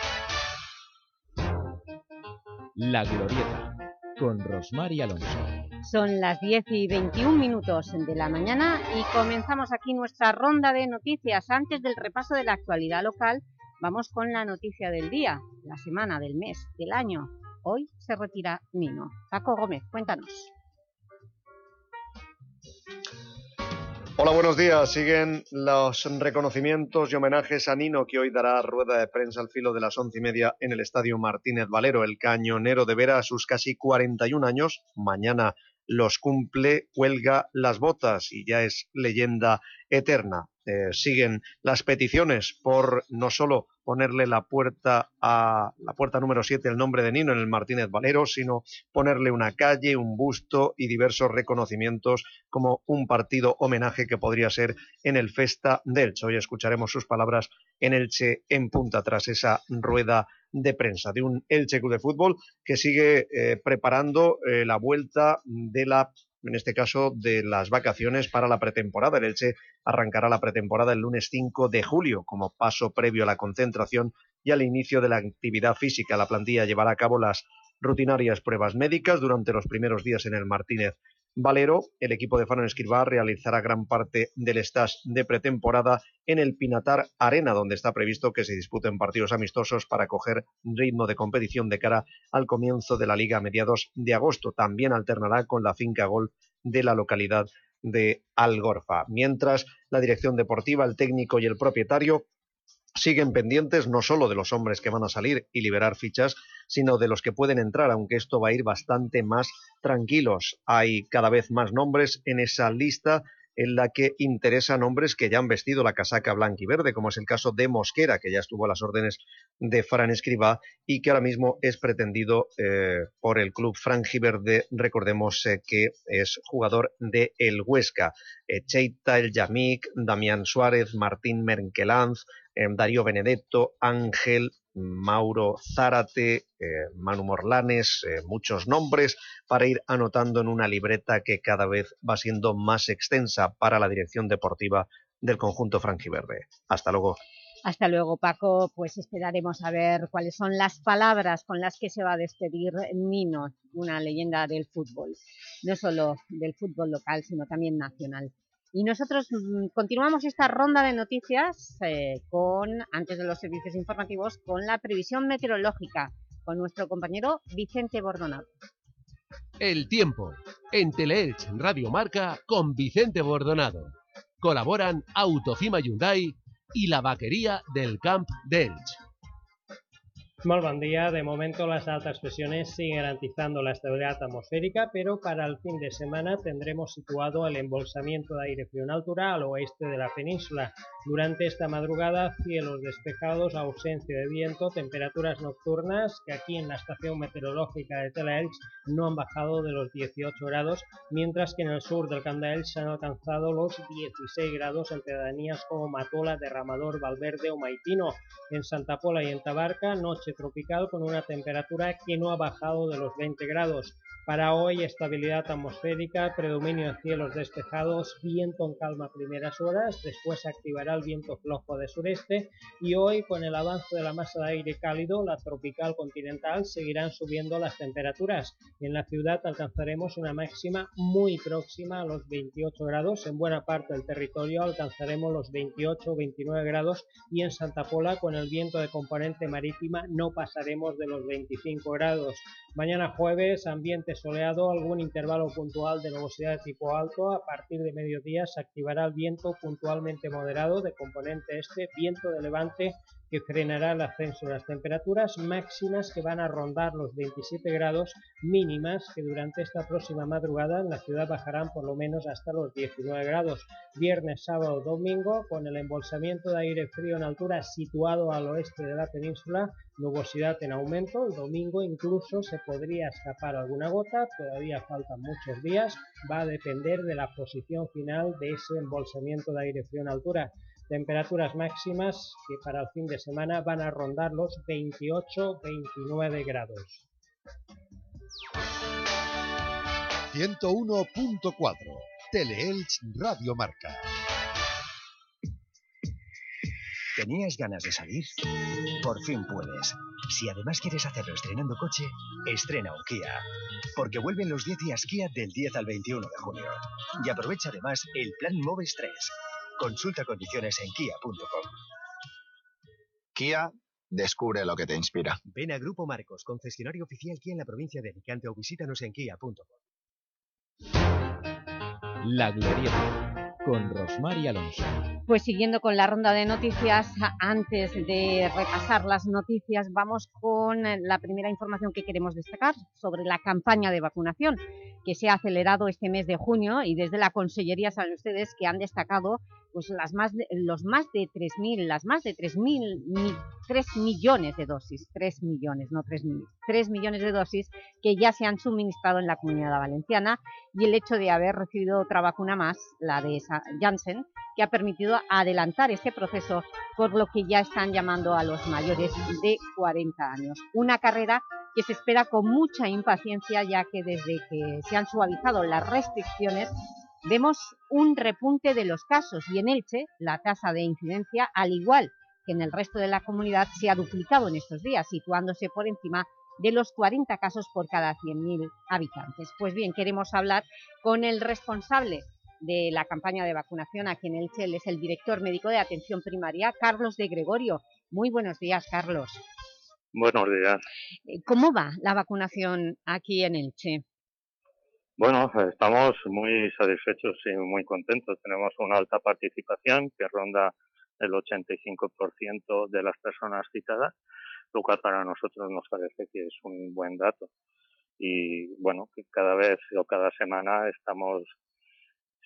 La Glorieta, con Rosmar y Alonso. Son las 10 y 21 minutos de la mañana y comenzamos aquí nuestra ronda de noticias. Antes del repaso de la actualidad local, vamos con la noticia del día, la semana, del mes, del año. Hoy se retira Nino. Paco Gómez, cuéntanos. Hola, buenos días. Siguen los reconocimientos y homenajes a Nino, que hoy dará rueda de prensa al filo de las once y media en el Estadio Martínez Valero. El cañonero de Vera, a sus casi 41 años, mañana los cumple, cuelga las botas y ya es leyenda eterna. Eh, siguen las peticiones por no solo ponerle la puerta a la puerta número 7 el nombre de Nino en el Martínez Valero, sino ponerle una calle, un busto y diversos reconocimientos como un partido homenaje que podría ser en el Festa del. Hoy escucharemos sus palabras en Elche en punta tras esa rueda de prensa de un Elche Club de Fútbol que sigue eh, preparando eh, la vuelta de la en este caso de las vacaciones para la pretemporada. El Elche arrancará la pretemporada el lunes 5 de julio como paso previo a la concentración y al inicio de la actividad física. La plantilla llevará a cabo las rutinarias pruebas médicas durante los primeros días en el Martínez Valero. El equipo de Fano Escribá realizará gran parte del stage de pretemporada en el Pinatar Arena, donde está previsto que se disputen partidos amistosos para coger ritmo de competición de cara al comienzo de la liga a mediados de agosto. También alternará con la finca Gol de la localidad de Algorfa. Mientras la dirección deportiva, el técnico y el propietario siguen pendientes no solo de los hombres que van a salir y liberar fichas, sino de los que pueden entrar, aunque esto va a ir bastante más tranquilos. Hay cada vez más nombres en esa lista en la que interesan hombres que ya han vestido la casaca blanca y verde, como es el caso de Mosquera, que ya estuvo a las órdenes de Fran Escribá y que ahora mismo es pretendido eh, por el club franjiverde, recordemos eh, que es jugador de el Huesca. Eh, Cheita, El Yamik, Damián Suárez, Martín Merkelanz, eh, Darío Benedetto, Ángel, Mauro Zárate, eh, Manu Morlanes, eh, muchos nombres para ir anotando en una libreta que cada vez va siendo más extensa para la dirección deportiva del conjunto franjiverde. Hasta luego. Hasta luego, Paco. Pues esperaremos a ver cuáles son las palabras con las que se va a despedir Nino, una leyenda del fútbol. No solo del fútbol local, sino también nacional. Y nosotros mm, continuamos esta ronda de noticias eh, con, antes de los servicios informativos, con la previsión meteorológica, con nuestro compañero Vicente Bordonado. El tiempo, en Teleelch Radio Marca, con Vicente Bordonado. Colaboran Autofima Hyundai y la vaquería del Camp d'Elch. Molt bon día. De momento las altas presiones siguen garantizando la estabilidad atmosférica, pero para el fin de semana tendremos situado el embolsamiento de aire frío en altura al oeste de la península. Durante esta madrugada, cielos despejados, ausencia de viento, temperaturas nocturnas que aquí en la estación meteorológica de Telaelch no han bajado de los 18 grados, mientras que en el sur del Camp se han alcanzado los 16 grados en pedanías como Matola, Derramador, Valverde o Maitino. En Santa Pola y en Tabarca, noche tropical con una temperatura que no ha bajado de los 20 grados. Para hoy, estabilidad atmosférica, predominio en cielos despejados, viento en calma a primeras horas, después activará el viento flojo de sureste y hoy, con el avance de la masa de aire cálido, la tropical continental, seguirán subiendo las temperaturas. En la ciudad alcanzaremos una máxima muy próxima a los 28 grados, en buena parte del territorio alcanzaremos los 28 o 29 grados y en Santa Pola, con el viento de componente marítima, no pasaremos de los 25 grados. Mañana jueves, ambiente soleado, algún intervalo puntual de nubosidad de tipo alto. A partir de mediodía se activará el viento puntualmente moderado de componente este, viento de levante que frenará el ascenso de las temperaturas máximas que van a rondar los 27 grados mínimas que durante esta próxima madrugada en la ciudad bajarán por lo menos hasta los 19 grados. Viernes, sábado, domingo con el embolsamiento de aire frío en altura situado al oeste de la península nubosidad en aumento, el domingo incluso se podría escapar alguna gota, todavía faltan muchos días, va a depender de la posición final de ese embolsamiento de aire frío en altura. Temperaturas máximas que para el fin de semana van a rondar los 28-29 grados. 101.4 Teleelch Radio Marca. ¿Tenías ganas de salir? Por fin puedes. Si además quieres hacerlo estrenando coche, estrena un Kia. Porque vuelven los 10 días Kia del 10 al 21 de junio. Y aprovecha además el plan Moves 3. Consulta condiciones en kia.com. Kia, descubre lo que te inspira. Ven a Grupo Marcos, concesionario oficial Kia en la provincia de Alicante o visítanos en kia.com. La Glorieta, con Rosmar y Alonso. Pues siguiendo con la ronda de noticias, antes de repasar las noticias, vamos con la primera información que queremos destacar sobre la campaña de vacunación que se ha acelerado este mes de junio y desde la Consellería saben ustedes que han destacado pues, las más de, los más de 3.000, las más de 3.000, 3 millones de dosis, 3 millones, no 3.000, 3 millones de dosis que ya se han suministrado en la Comunidad Valenciana y el hecho de haber recibido otra vacuna más, la de Janssen, que ha permitido adelantar este proceso por lo que ya están llamando a los mayores de 40 años. Una carrera que se espera con mucha impaciencia ya que desde que se han suavizado las restricciones vemos un repunte de los casos y en Elche la tasa de incidencia, al igual que en el resto de la comunidad, se ha duplicado en estos días, situándose por encima de los 40 casos por cada 100.000 habitantes. Pues bien, queremos hablar con el responsable de la campaña de vacunación aquí en Elche, él es el director médico de atención primaria, Carlos de Gregorio. Muy buenos días, Carlos. Buenos días. Eh, ¿Cómo va la vacunación aquí en Elche? Bueno, estamos muy satisfechos y muy contentos. Tenemos una alta participación que ronda el 85% de las personas citadas, lo cual para nosotros nos parece que es un buen dato. Y bueno, que cada vez o cada semana estamos,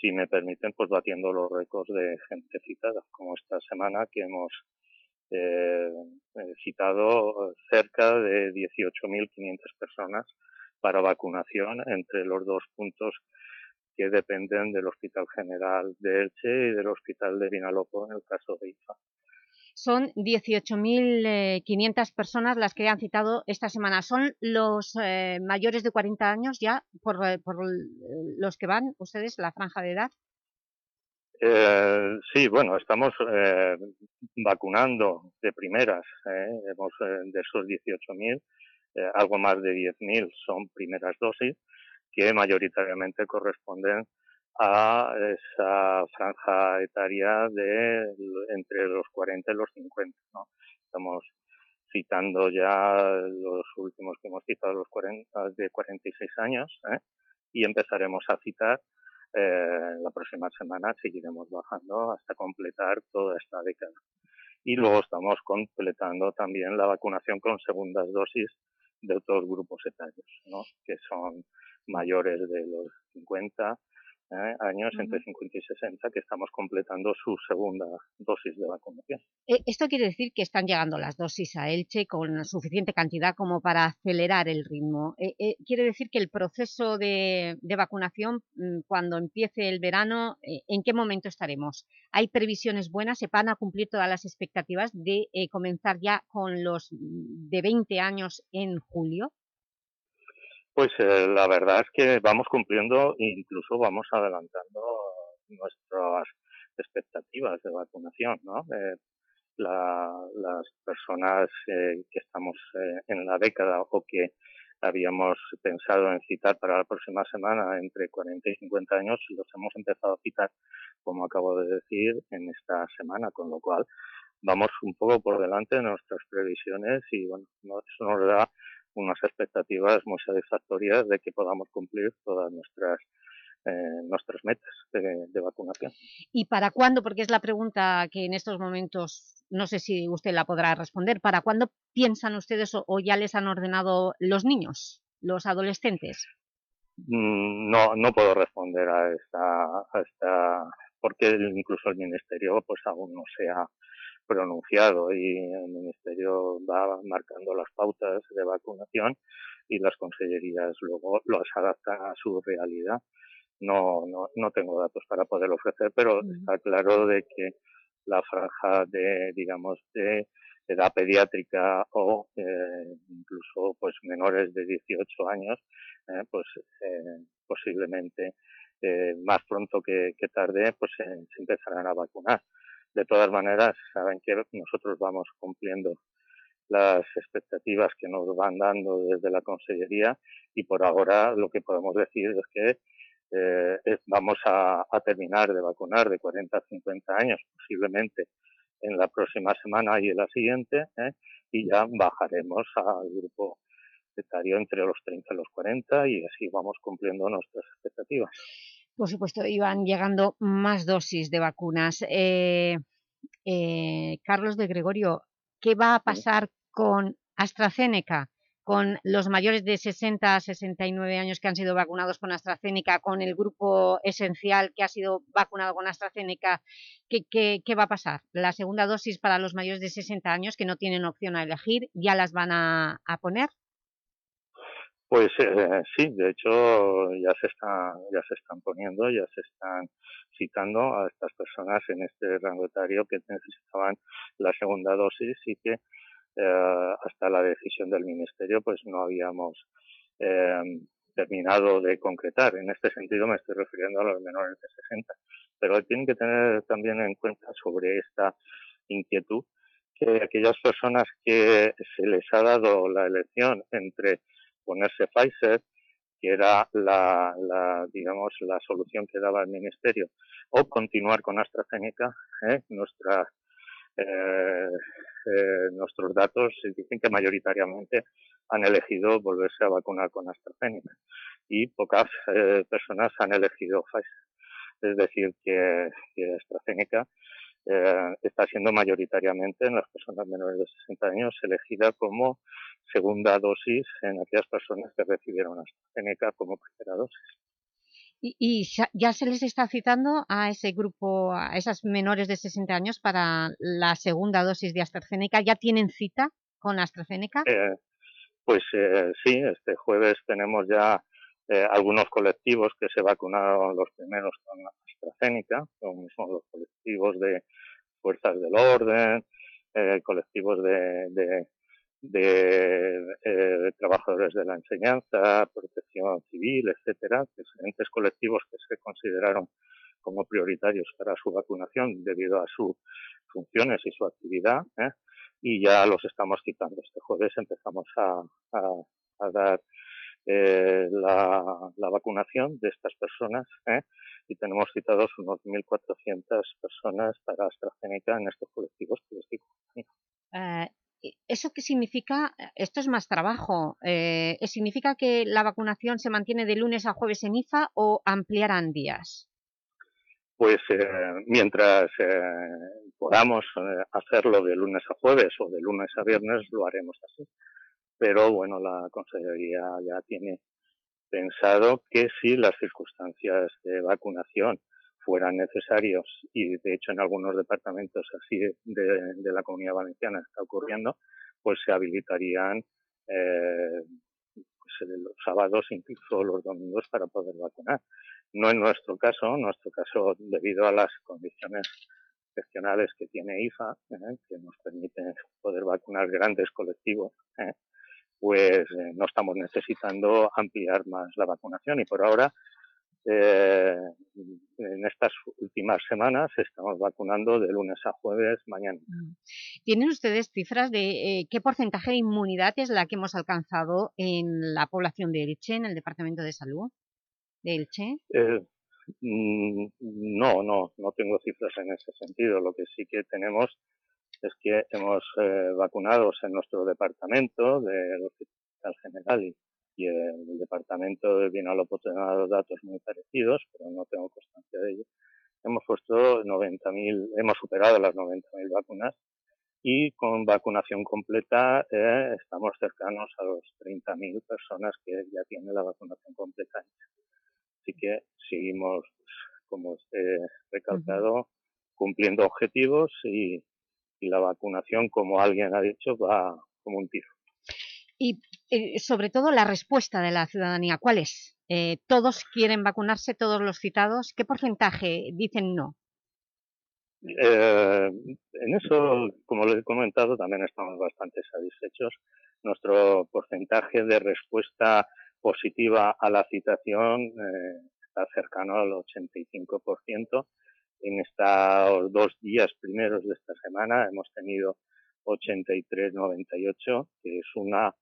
si me permiten, pues batiendo los récords de gente citada, como esta semana que hemos eh, eh citado cerca de 18.500 personas para vacunación entre los dos puntos que dependen del Hospital General de Elche y del Hospital de Vinalopó en el caso de IFA. Son 18.500 personas las que han citado esta semana. ¿Son los eh, mayores de 40 años ya por, eh, por, los que van ustedes, la franja de edad? Eh, sí, bueno, estamos eh, vacunando de primeras. Eh, hemos, de esos 18.000, eh, algo más de 10.000 son primeras dosis que mayoritariamente corresponden a esa franja etaria de entre los 40 y los 50. ¿no? Estamos citando ya los últimos que hemos citado, los 40, de 46 años, ¿eh? y empezaremos a citar eh, la próxima semana, seguiremos bajando hasta completar toda esta década. Y luego estamos completando también la vacunación con segundas dosis de otros grupos etarios, ¿no? que son mayores de los 50 ¿eh? años, entre 50 y 60, que estamos completando su segunda dosis de vacunación. Eh, ¿Esto quiere decir que están llegando las dosis a Elche con suficiente cantidad como para acelerar el ritmo? Eh, ¿Quiere decir que el proceso de, de vacunación, mm, cuando empiece el verano, ¿en qué momento estaremos? ¿Hay previsiones buenas? ¿Se van a cumplir todas las expectativas de comenzar ya con los mm, de 20 años en julio? Pues eh, la verdad es que vamos cumpliendo e incluso vamos adelantando nuestras expectativas de vacunación, ¿no? Eh, la, las personas eh, que estamos eh, en la década o que habíamos pensado en citar para la próxima semana entre 40 y 50 años, los hemos empezado a citar, como acabo de decir, en esta semana, con lo cual vamos un poco por delante de nuestras previsiones y bueno, eso nos da unas expectativas muy satisfactorias de que podamos cumplir todas nuestras eh, nuestras metas de, vacunación. ¿Y para cuándo? Porque es la pregunta que en estos momentos, no sé si usted la podrá responder, ¿para cuándo piensan ustedes o, ya les han ordenado los niños, los adolescentes? Mm, no, no puedo responder a esta, a esta, porque incluso el Ministerio pues aún no se ha pronunciado y el Ministerio va marcando las pautas de vacunación y las consellerías luego las adaptan a su realidad. No, no, no tengo datos para poder ofrecer, pero está claro de que la franja de, digamos, de edad pediátrica o eh, incluso pues menores de 18 años, eh, pues eh, posiblemente más pronto que, que tarde pues se empezarán a vacunar. De todas maneras, saben que nosotros vamos cumpliendo las expectativas que nos van dando desde la Consellería y por ahora lo que podemos decir es que eh, vamos a, terminar de vacunar de 40 a 50 años posiblemente en la próxima semana y en la siguiente ¿eh? y ya bajaremos al grupo etario entre los 30 y los 40 y así vamos cumpliendo nuestras expectativas. Por supuesto, iban llegando más dosis de vacunas. Eh, eh, Carlos de Gregorio, ¿qué va a pasar con AstraZeneca? con los mayores de 60 a 69 años que han sido vacunados con AstraZeneca, con el grupo esencial que ha sido vacunado con AstraZeneca, ¿qué, qué va a pasar? La segunda dosis para los mayores de 60 años que no tienen opción a elegir, ¿ya las van a poner? Pues eh, sí, de hecho ya se está, ya se están poniendo, ya se están citando a estas personas en este rango etario que necesitaban la segunda dosis y que eh, hasta la decisión del ministerio pues no habíamos eh, terminado de concretar. En este sentido me estoy refiriendo a los menores de 60. Pero tienen que tener también en cuenta sobre esta inquietud que aquellas personas que se les ha dado la elección entre ponerse Pfizer, que era la, la, digamos, la solución que daba el Ministerio, o continuar con AstraZeneca, ¿eh? Nuestra, eh, eh, nuestros datos dicen que mayoritariamente han elegido volverse a vacunar con AstraZeneca y pocas eh, personas han elegido Pfizer. Es decir, que, que AstraZeneca eh, está siendo mayoritariamente en las personas menores de 60 años elegida como segunda dosis en aquellas personas que recibieron AstraZeneca como primera dosis. ¿Y, ya se les está citando a ese grupo, a esas menores de 60 años para la segunda dosis de AstraZeneca? ¿Ya tienen cita con AstraZeneca? Eh, pues eh, sí, este jueves tenemos ya eh, algunos colectivos que se vacunaron los primeros con AstraZeneca, como son los colectivos de fuerzas del orden, colectivos de de eh, trabajadores de la enseñanza, protección civil, etcétera, diferentes colectivos que se consideraron como prioritarios para su vacunación debido a sus funciones y su actividad, ¿eh? y ya los estamos citando. Este jueves empezamos a, dar eh, la, la, vacunación de estas personas ¿eh? y tenemos citados unos 1.400 personas para AstraZeneca en estos colectivos les digo. ¿Eso qué significa? Esto es más trabajo. Eh, ¿Significa que la vacunación se mantiene de lunes a jueves en IFA o ampliarán días? Pues eh, mientras eh, podamos hacerlo de lunes a jueves o de lunes a viernes, lo haremos así. Pero bueno, la Consejería ya tiene pensado que si las circunstancias de vacunación fueran necesarios y de hecho en algunos departamentos así de, la comunidad valenciana está ocurriendo, pues se habilitarían eh, pues, los sábados, incluso los domingos para poder vacunar. No en nuestro caso, en nuestro caso debido a las condiciones excepcionales que tiene IFA, eh, que nos permite poder vacunar grandes colectivos, eh, pues eh, no estamos necesitando ampliar más la vacunación y por ahora eh, en estas últimas semanas estamos vacunando de lunes a jueves mañana. Mm. ¿Tienen ustedes cifras de eh, qué porcentaje de inmunidad es la que hemos alcanzado en la población de Elche, en el Departamento de Salud de Elche? Eh, mm, no, no, no tengo cifras en ese sentido. Lo que sí que tenemos es que hemos eh, vacunado en nuestro departamento del Hospital General y y el departamento de Vinalopó ha dado datos muy parecidos, pero no tengo constancia de ello. Hemos puesto 90.000, hemos superado las 90.000 vacunas y con vacunación completa eh, estamos cercanos a los 30.000 personas que ya tienen la vacunación completa. Así que seguimos, como he recalcado, cumpliendo objetivos y, y la vacunación, como alguien ha dicho, va como un tiro. Y eh, sobre todo la respuesta de la ciudadanía, ¿cuál es? Eh, ¿Todos quieren vacunarse, todos los citados? ¿Qué porcentaje dicen no? Eh, en eso, como les he comentado, también estamos bastante satisfechos. Nuestro porcentaje de respuesta positiva a la citación está cercano al 85%. En estos dos días primeros de esta semana hemos tenido 83-98, que es una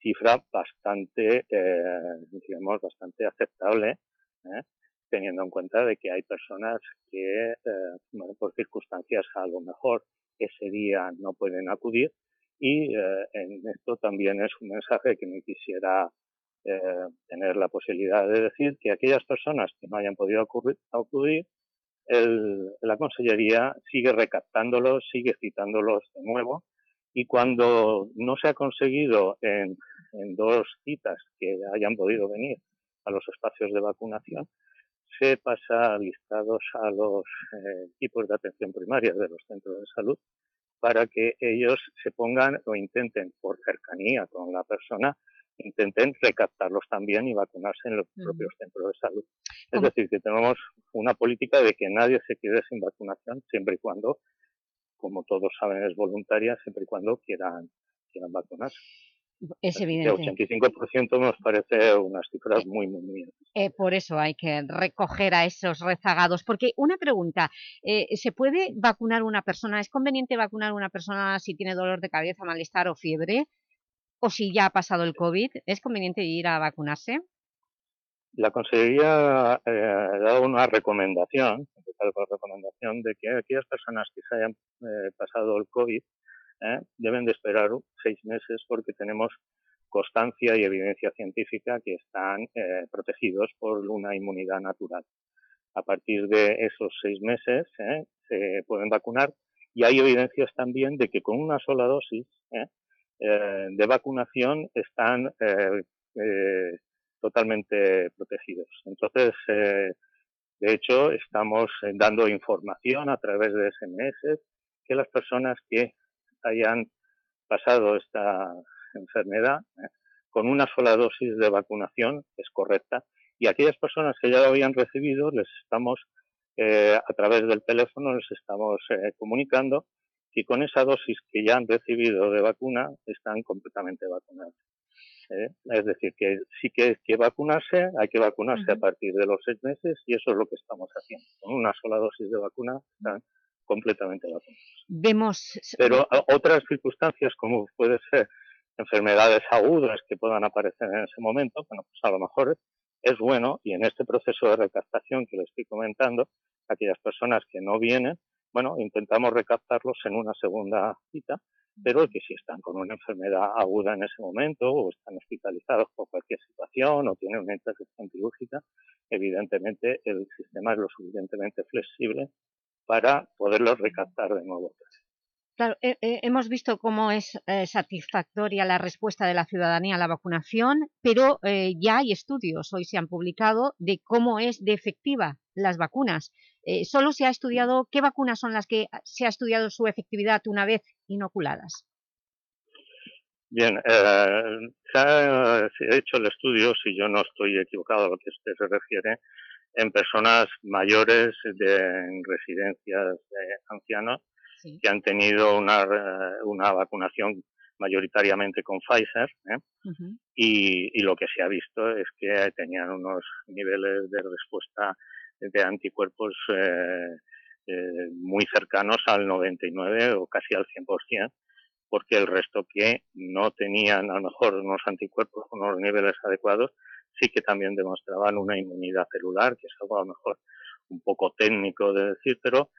cifra bastante, eh, digamos, bastante aceptable, ¿eh? teniendo en cuenta de que hay personas que, eh, por circunstancias a lo mejor ese día no pueden acudir y en esto también es un mensaje que me quisiera tener la posibilidad de decir que aquellas personas que no hayan podido acudir, la Consellería sigue recaptándolos, sigue citándolos de nuevo y cuando no se ha conseguido en, dos citas que hayan podido venir a los espacios de vacunación, se pasa listados a los eh, equipos de atención primaria de los centros de salud para que ellos se pongan o intenten, por cercanía con la persona, intenten recaptarlos también y vacunarse en los propios centros de salud. Es decir, que tenemos una política de que nadie se quede sin vacunación siempre y cuando como todos saben, es voluntaria siempre y cuando quieran, quieran vacunarse. Es evidente. El 85% nos parece unas cifras muy, muy, muy eh, Por eso hay que recoger a esos rezagados. Porque una pregunta, eh, ¿se puede vacunar una persona? ¿Es conveniente vacunar una persona si tiene dolor de cabeza, malestar o fiebre? ¿O si ya ha pasado el COVID? ¿Es conveniente ir a vacunarse? La Consejería eh, ha dado una recomendación, una recomendación de que aquellas personas que se hayan eh, pasado el COVID eh, deben de esperar seis meses porque tenemos constancia y evidencia científica que están protegidos por una inmunidad natural. A partir de esos seis meses se pueden vacunar y hay evidencias también de que con una sola dosis eh, de vacunación están eh, eh, totalmente protegidos. Entonces, eh, de hecho, estamos dando información a través de SMS que las personas que hayan pasado esta enfermedad con una sola dosis de vacunación es correcta y aquellas personas que ya lo habían recibido les estamos eh, a través del teléfono les estamos comunicando que con esa dosis que ya han recibido de vacuna están completamente vacunados. ¿eh? Es decir, que sí que hay que vacunarse, hay que vacunarse uh -huh. a partir de los seis meses y eso es lo que estamos haciendo. Con una sola dosis de vacuna están completamente vacunados. Vemos... Pero otras circunstancias, como puede ser enfermedades agudas que puedan aparecer en ese momento, bueno, pues a lo mejor es bueno y en este proceso de recaptación que le estoy comentando, aquellas personas que no vienen, bueno, intentamos recaptarlos en una segunda cita pero que si están con una enfermedad aguda en ese momento o están hospitalizados por cualquier situación o tienen una intervención quirúrgica, evidentemente el sistema es lo suficientemente flexible para poderlos recaptar de nuevo. Claro, hemos visto cómo es eh, satisfactoria la respuesta de la ciudadanía a la vacunación, pero eh, ya hay estudios, hoy se han publicado, de cómo es de efectiva las vacunas. Eh, solo se ha estudiado, ¿qué vacunas son las que se ha estudiado su efectividad una vez inoculadas? Bien, eh, se, ha, hecho el estudio, si yo no estoy equivocado a lo que usted se refiere, en personas mayores de en residencias de ancianos sí. que han tenido una, una vacunación mayoritariamente con Pfizer, ¿eh? y, y, lo que se ha visto es que tenían unos niveles de respuesta de anticuerpos eh, eh, muy cercanos al 99 o casi al 100%, porque el resto que no tenían a lo mejor unos anticuerpos con unos niveles adecuados, sí que también demostraban una inmunidad celular, que es algo a lo mejor un poco técnico de decir, pero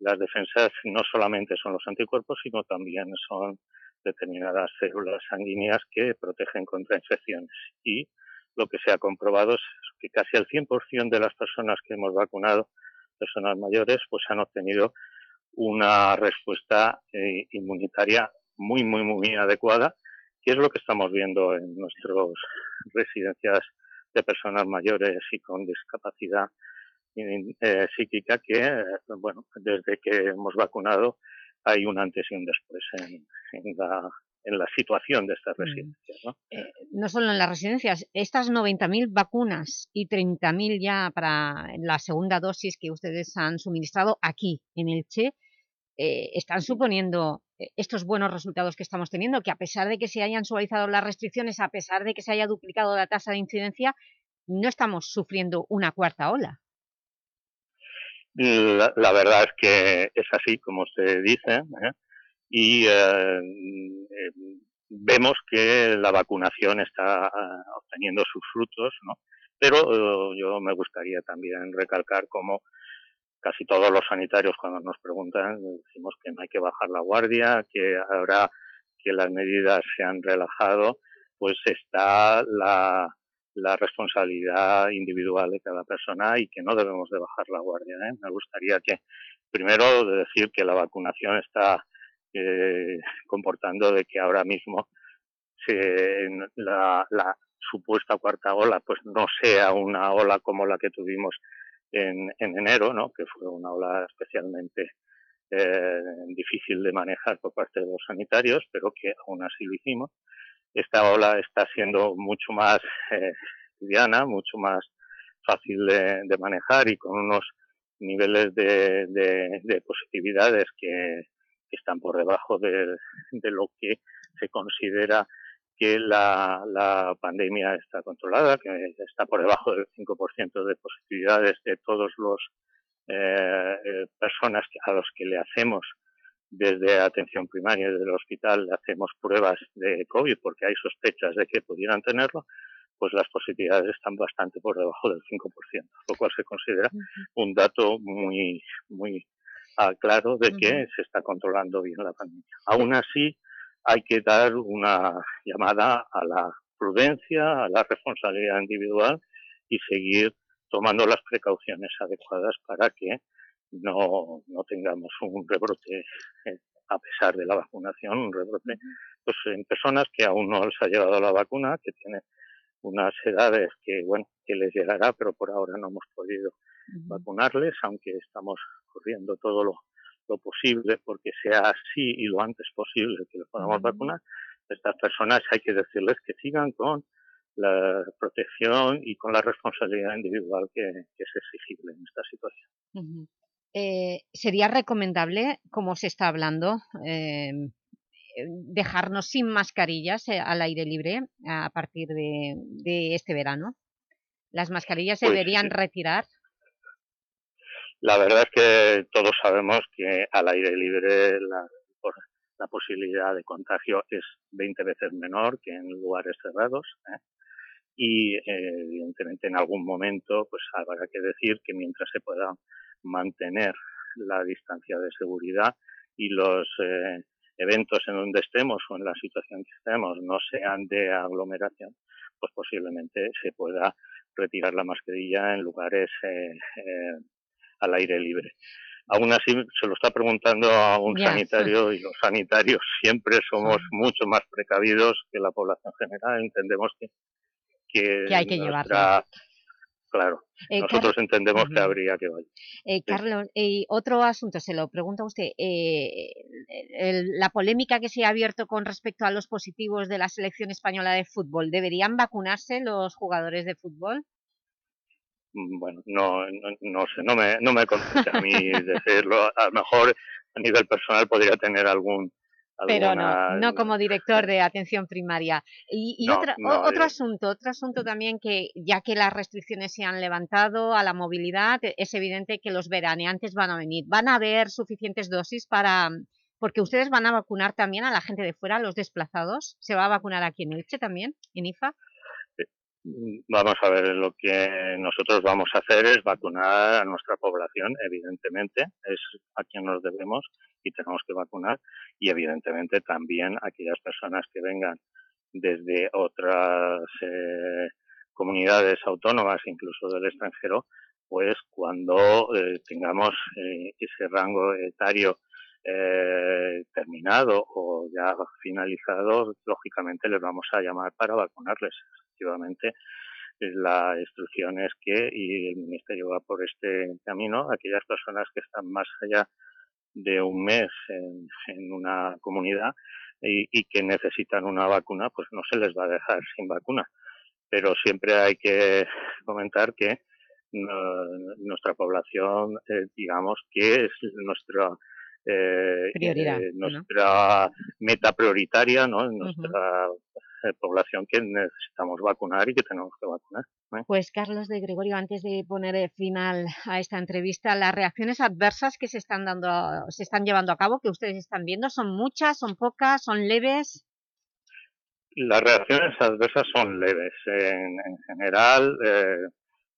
las defensas no solamente son los anticuerpos, sino también son determinadas células sanguíneas que protegen contra infecciones. Y lo que se ha comprobado es que casi el 100% de las personas que hemos vacunado, personas mayores, pues han obtenido una respuesta eh, inmunitaria muy, muy, muy adecuada, que es lo que estamos viendo en nuestras residencias de personas mayores y con discapacidad eh, psíquica, que, eh, bueno, desde que hemos vacunado hay un antes y un después en la en la situación de estas mm. residencias. ¿no? no solo en las residencias, estas 90.000 vacunas y 30.000 ya para la segunda dosis que ustedes han suministrado aquí en el Che, eh, están suponiendo eh, estos buenos resultados que estamos teniendo, que a pesar de que se hayan suavizado las restricciones, a pesar de que se haya duplicado la tasa de incidencia, no estamos sufriendo una cuarta ola. La, verdad es que es así, como se dice, ¿eh? Y vemos que la vacunación está obteniendo sus frutos, ¿no? Pero yo me gustaría también recalcar cómo casi todos los sanitarios cuando nos preguntan decimos que no hay que bajar la guardia, que ahora que las medidas se han relajado, pues está la, la responsabilidad individual de cada persona y que no debemos de bajar la guardia. ¿eh? Me gustaría que primero decir que la vacunación está eh, comportando de que ahora mismo se, la, la supuesta cuarta ola pues no sea una ola como la que tuvimos en, en enero, ¿no? que fue una ola especialmente eh, difícil de manejar por parte de los sanitarios, pero que aún así lo hicimos. Esta ola está siendo mucho más eh, liviana, mucho más fácil de, manejar y con unos niveles de, de positividades que, que, están por debajo de, de lo que se considera que la, la, pandemia está controlada, que está por debajo del 5% de positividades de todos los eh, eh, personas a los que le hacemos desde atención primaria, desde el hospital, le hacemos pruebas de COVID porque hay sospechas de que pudieran tenerlo, pues las positividades están bastante por debajo del 5%, lo cual se considera un dato muy, muy ah, claro de que se está controlando bien la pandemia. Aún así, hay que dar una llamada a la prudencia, a la responsabilidad individual y seguir tomando las precauciones adecuadas para que no, no tengamos un rebrote, eh, a pesar de la vacunación, un rebrote pues, en personas que aún no les ha llegado la vacuna, que tienen unas edades que, bueno, que les llegará, pero por ahora no hemos podido vacunarles, aunque estamos corriendo todo lo lo posible porque sea así y lo antes posible que lo podamos vacunar, estas personas hay que decirles que sigan con la protección y con la responsabilidad individual que, es exigible en esta situación. Eh, ¿Sería recomendable, como se está hablando, em, dejarnos sin mascarillas eh, al aire libre a partir de, este verano? ¿Las mascarillas se pues deberían retirar? La verdad es que todos sabemos que al aire libre la, la posibilidad de contagio es 20 veces menor que en lugares cerrados. ¿eh? Y eh, evidentemente en algún momento pues habrá que decir que mientras se pueda mantener la distancia de seguridad y los eh, eventos en donde estemos o en la situación que estemos no sean de aglomeración, pues posiblemente se pueda retirar la mascarilla en lugares eh, eh, al aire libre. Aún así, se lo está preguntando a un sanitario y los sanitarios siempre somos mucho más precavidos que la población general. Entendemos que, que, hay que Claro, eh, nosotros entendemos que habría que vaya. Eh, Carlos, y otro asunto, se lo pregunta usted, eh, la polémica que se ha abierto con respecto a los positivos de la selección española de fútbol, ¿deberían vacunarse los jugadores de fútbol? Mm, bueno, no, no, sé, no me, no me a mí decirlo. A lo mejor a nivel personal podría tener algún Pero no, no como director de atención primaria. Y, y No, otra- no, otro eh. asunto, otro asunto también que ya que las restricciones se han levantado a la movilidad, e- es evidente que los veraneantes van a venir. ¿Van a haber suficientes dosis para...? Porque ustedes van a vacunar también a la gente de fuera, a los desplazados. ¿Se va a vacunar aquí en Elche también, en IFA? Vamos a ver, lo que nosotros vamos a hacer es vacunar a nuestra población, evidentemente, es a quien nos debemos y tenemos que vacunar, y evidentemente también a aquellas personas que vengan desde otras eh, comunidades autónomas, incluso del extranjero, pues cuando eh, tengamos eh, ese rango etario eh, terminado o ya finalizado, lógicamente les vamos a llamar para vacunarles. Efectivamente, la instrucción es que, y el Ministerio va por este camino, aquellas personas que están más allá de un mes en, en una comunidad y, y que necesitan una vacuna, pues no se les va a dejar sin vacuna. Pero siempre hay que comentar que nuestra población, eh, digamos, que es nuestra eh, eh, ¿no? nuestra meta prioritaria, ¿no? Nuestra eh, población que necesitamos vacunar y que tenemos que vacunar. ¿eh? Pues Carlos de Gregorio, antes de poner eh, final a esta entrevista, las reacciones adversas que se están dando, se están llevando a cabo, que ustedes están viendo, ¿son muchas, son pocas, son leves? Las reacciones adversas son leves. En, en general, eh,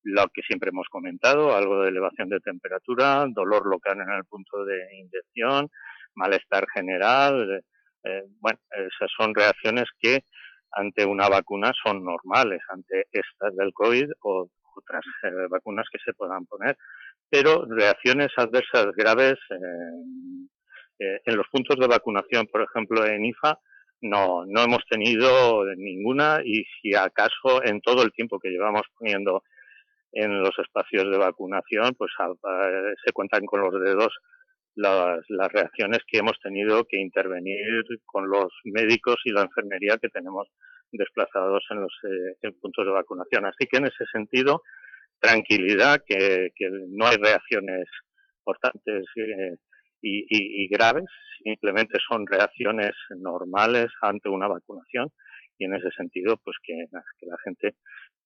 lo que siempre hemos comentado, algo de elevación de temperatura, dolor local en el punto de inyección, malestar general. eh, bueno, esas son reacciones que ante una vacuna son normales, ante estas del COVID o otras eh, vacunas que se puedan poner. Pero reacciones adversas graves eh, eh, en los puntos de vacunación, por ejemplo, en IFA, no, no hemos tenido ninguna y si acaso en todo el tiempo que llevamos poniendo en los espacios de vacunación, pues a- a- se cuentan con los dedos las, las reacciones que hemos tenido que intervenir con los médicos y la enfermería que tenemos desplazados en los eh, puntos de vacunación. Así que en ese sentido, tranquilidad, que, que no hay reacciones importantes eh, y, y- y graves, simplemente son reacciones normales ante una vacunación y en ese sentido, pues que, que la gente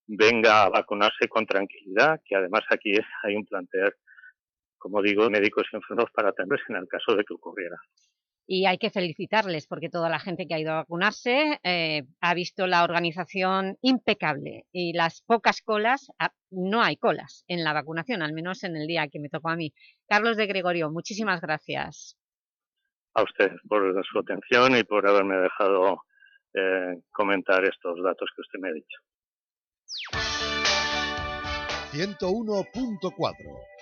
venga a vacunarse con tranquilidad, que además aquí hay un plantel, como digo, médicos y enfermeros para atenderse en el caso de que ocurriera. Y hay que felicitarles porque toda la gente que ha ido a vacunarse eh, ha visto la organización impecable y las pocas colas, ah, no hay colas en la vacunación, al menos en el día que me tocó a mí. Carlos de Gregorio, muchísimas gracias. A ustedes por su atención y por haberme dejado eh, comentar estos datos que usted me ha dicho. 101.4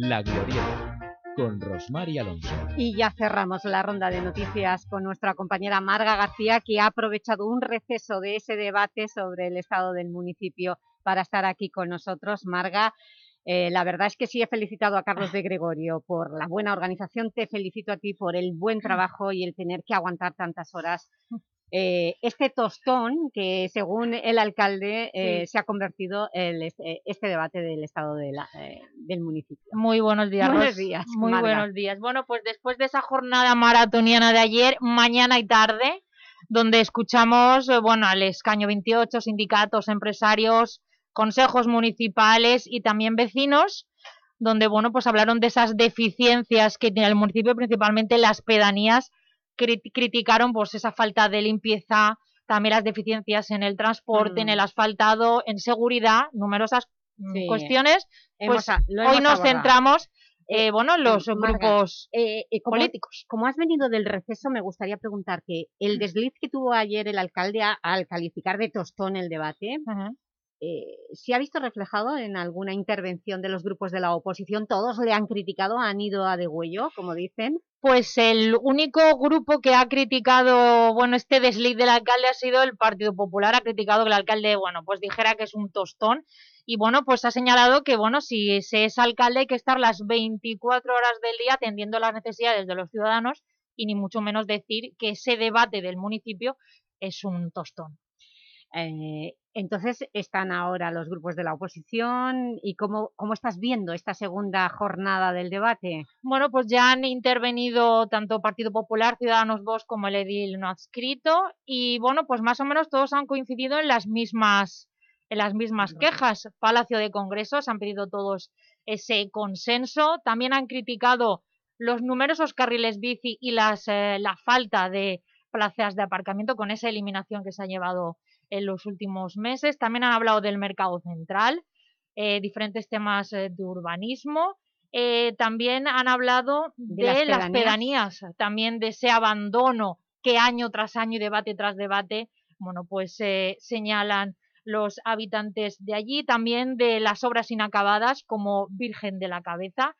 La Glorieta, con Rosmar y Alonso. Y ya cerramos la ronda de noticias con nuestra compañera Marga García, que ha aprovechado un receso de ese debate sobre el estado del municipio para estar aquí con nosotros. Marga, eh, la verdad es que sí he felicitado a Carlos de Gregorio por la buena organización, te felicito a ti por el buen trabajo y el tener que aguantar tantas horas. Eh, este tostón que según el alcalde eh, Sí. se ha convertido en este, este debate del estado de la- eh, del municipio. Muy buenos días, Buenos días, Muy Marga. buenos días. Bueno, pues después de esa jornada maratoniana de ayer, mañana y tarde, donde escuchamos, eh, bueno, al escaño 28, sindicatos, empresarios, consejos municipales y también vecinos, donde, bueno, pues hablaron de esas deficiencias que tiene el municipio, principalmente las pedanías, cri- criticaron pues esa falta de limpieza, también las deficiencias en el transporte, en Mm. el asfaltado, en seguridad, numerosas mm, Sí, cuestiones, pues hoy nos abordado. centramos eh, bueno, en los Marga, grupos eh, eh, como- políticos. Como has venido del receso, me gustaría preguntarte, el desliz que tuvo ayer el alcalde a- al calificar de tostón el debate, eh, ¿se ha visto reflejado en alguna intervención de los grupos de la oposición? ¿Todos le han criticado, han ido a degüello, como dicen? Pues el único grupo que ha criticado, bueno, este desliz del alcalde ha sido el Partido Popular, ha criticado que el alcalde, bueno, pues dijera que es un tostón, y bueno, pues ha señalado que, bueno, si se es alcalde hay que estar las 24 horas del día atendiendo las necesidades de los ciudadanos, y ni mucho menos decir que ese debate del municipio es un tostón. Eh, entonces, están ahora los grupos de la oposición y ¿cómo, ¿cómo estás viendo esta segunda jornada del debate? Bueno, pues ya han intervenido tanto Partido Popular, Ciudadanos Vos como el edil no adscrito y bueno, pues más o menos todos han coincidido en las mismas, en las mismas quejas. Palacio de Congresos han pedido todos ese consenso. También han criticado los numerosos carriles bici y las, eh, la falta de plazas de aparcamiento con esa eliminación que se ha llevado en los últimos meses. También han hablado del mercado central, eh, diferentes temas eh, de urbanismo. Eh, también han hablado de, las, pedanías? también de ese abandono que año tras año y debate tras debate, bueno, pues señalan los habitantes de allí, también de las obras inacabadas como Virgen de la Cabeza.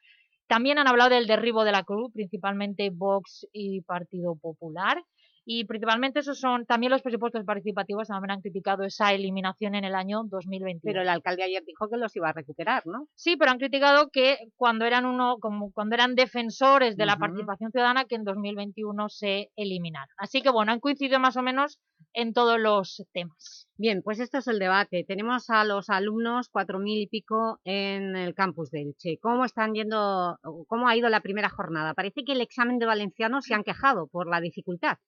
También han hablado del derribo de la cruz, principalmente Vox y Partido Popular y principalmente esos son también los presupuestos participativos también han criticado esa eliminación en el año 2021. Pero el alcalde ayer dijo que los iba a recuperar, ¿no? Sí, pero han criticado que cuando eran uno como cuando eran defensores de la participación ciudadana que en 2021 se eliminaron. Así que bueno, han coincidido más o menos en todos los temas. Bien, pues esto es el debate. Tenemos a los alumnos, cuatro mil y pico, en el campus de Elche. ¿Cómo están yendo, cómo ha ido la primera jornada? Parece que el examen de valenciano se han quejado por la dificultad.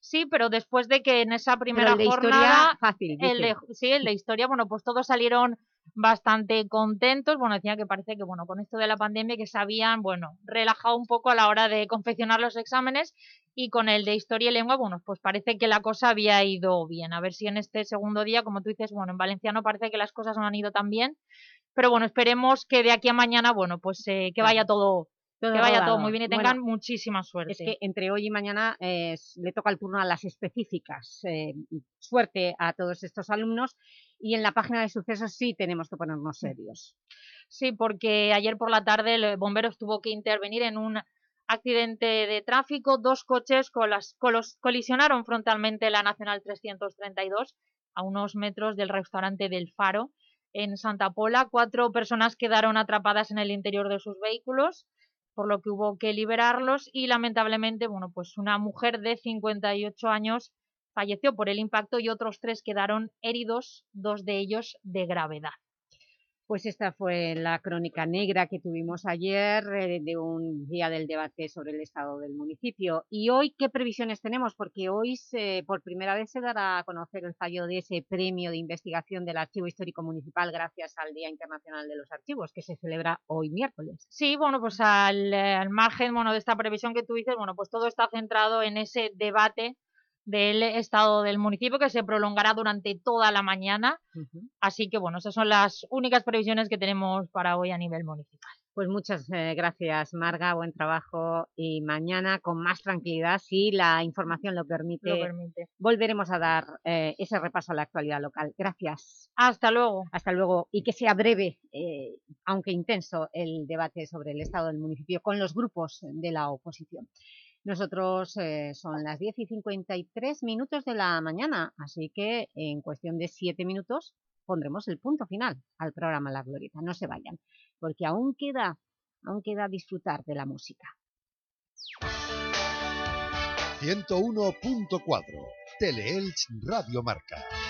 Sí, pero después de que en esa primera el jornada... Historia, fácil, el de, sí, el de historia, bueno, pues todos salieron bastante contentos. Bueno, decía que parece que, bueno, con esto de la pandemia que se habían, bueno, relajado un poco a la hora de confeccionar los exámenes y con el de historia y lengua, bueno, pues parece que la cosa había ido bien. A ver si en este segundo día, como tú dices, bueno, en valenciano parece que las cosas no han ido tan bien, pero bueno, esperemos que de aquí a mañana, bueno, pues eh, que vaya todo que vaya todo muy bien y tengan muchísima suerte. Es que entre hoy y mañana le toca el turno a las específicas. Eh, suerte a todos estos alumnos y en la página de sucesos sí tenemos que ponernos mm. serios. Sí, porque ayer por la tarde el bomberos tuvo que intervenir en un accidente de tráfico. Dos coches colisionaron frontalmente la Nacional 332 a unos metros del restaurante del Faro en Santa Pola. Cuatro personas quedaron atrapadas en el interior de sus vehículos por lo que hubo que liberarlos y lamentablemente, bueno, pues una mujer de 58 años falleció por el impacto y otros tres quedaron heridos, dos de ellos de gravedad. Pues esta fue la crónica negra que tuvimos ayer eh, de un día del debate sobre el estado del municipio. ¿Y hoy qué previsiones tenemos? Porque hoy por primera vez se dará a conocer el fallo de ese premio de investigación del Archivo Histórico Municipal gracias al Día Internacional de los Archivos, que se celebra hoy miércoles. Sí, bueno, pues al, eh, al margen bueno, de esta previsión que tú dices, bueno, pues todo está centrado en ese debate del estado del municipio que se prolongará durante toda la mañana. Así que bueno, esas son las únicas previsiones que tenemos para hoy a nivel municipal. Pues muchas eh, gracias Marga, buen trabajo y mañana con más tranquilidad, si la información lo permite, volveremos a dar eh, ese repaso a la actualidad local. Gracias. Hasta luego. Hasta luego y que sea breve, eh, aunque intenso, el debate sobre el estado del municipio con los grupos de la oposición. Nosotros eh, son las 10 y 53 minutos de la mañana, así que en cuestión de 7 minutos pondremos el punto final al programa La Glorieta. No se vayan, porque aún queda, aún queda disfrutar de la música. 101.4 Teleelch Radio Marca.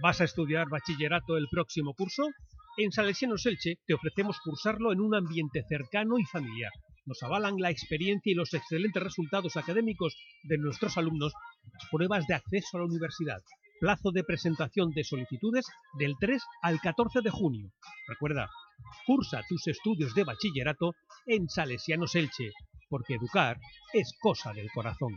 ¿Vas a estudiar bachillerato el próximo curso? En Salesianos Elche te ofrecemos cursarlo en un ambiente cercano y familiar. Nos avalan la experiencia y los excelentes resultados académicos de nuestros alumnos en las pruebas de acceso a la universidad. Plazo de presentación de solicitudes del 3 al 14 de junio. Recuerda, cursa tus estudios de bachillerato en Salesianos Elche, porque educar es cosa del corazón.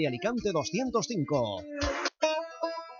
de Alicante 205.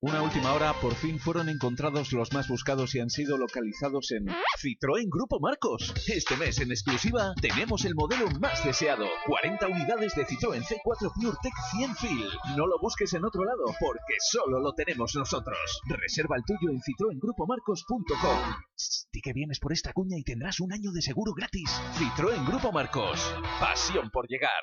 Una última hora, por fin fueron encontrados los más buscados y han sido localizados en Citroën Grupo Marcos. Este mes en exclusiva tenemos el modelo más deseado. 40 unidades de Citroën C4 PureTech 100 Fil. No lo busques en otro lado porque solo lo tenemos nosotros. Reserva el tuyo en citroengrupomarcos.com. Di que vienes por esta cuña y tendrás un año de seguro gratis. Citroën Grupo Marcos. Pasión por llegar.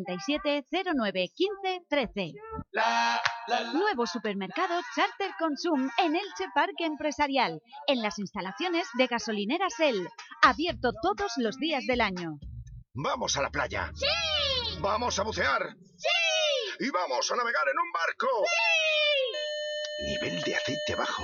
637 09 15 13. Nuevo supermercado Charter Consum en Elche Parque Empresarial, en las instalaciones de gasolineras El, abierto todos los días del año. ¡Vamos a la playa! ¡Sí! ¡Vamos a bucear! ¡Sí! ¡Y vamos a navegar en un barco! ¡Sí! Nivel de aceite bajo.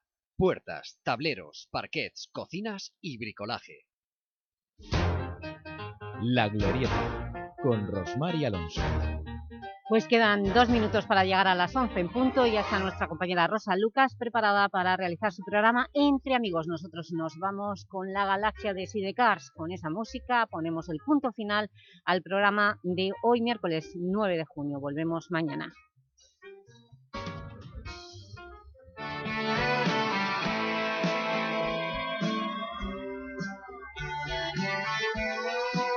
Puertas, tableros, parquets, cocinas y bricolaje. La Glorieta, con Rosmar y Alonso. Pues quedan dos minutos para llegar a las 11 en punto y ya está nuestra compañera Rosa Lucas preparada para realizar su programa Entre Amigos. Nosotros nos vamos con la galaxia de Sidecars. Con esa música ponemos el punto final al programa de hoy miércoles 9 de junio. Volvemos mañana.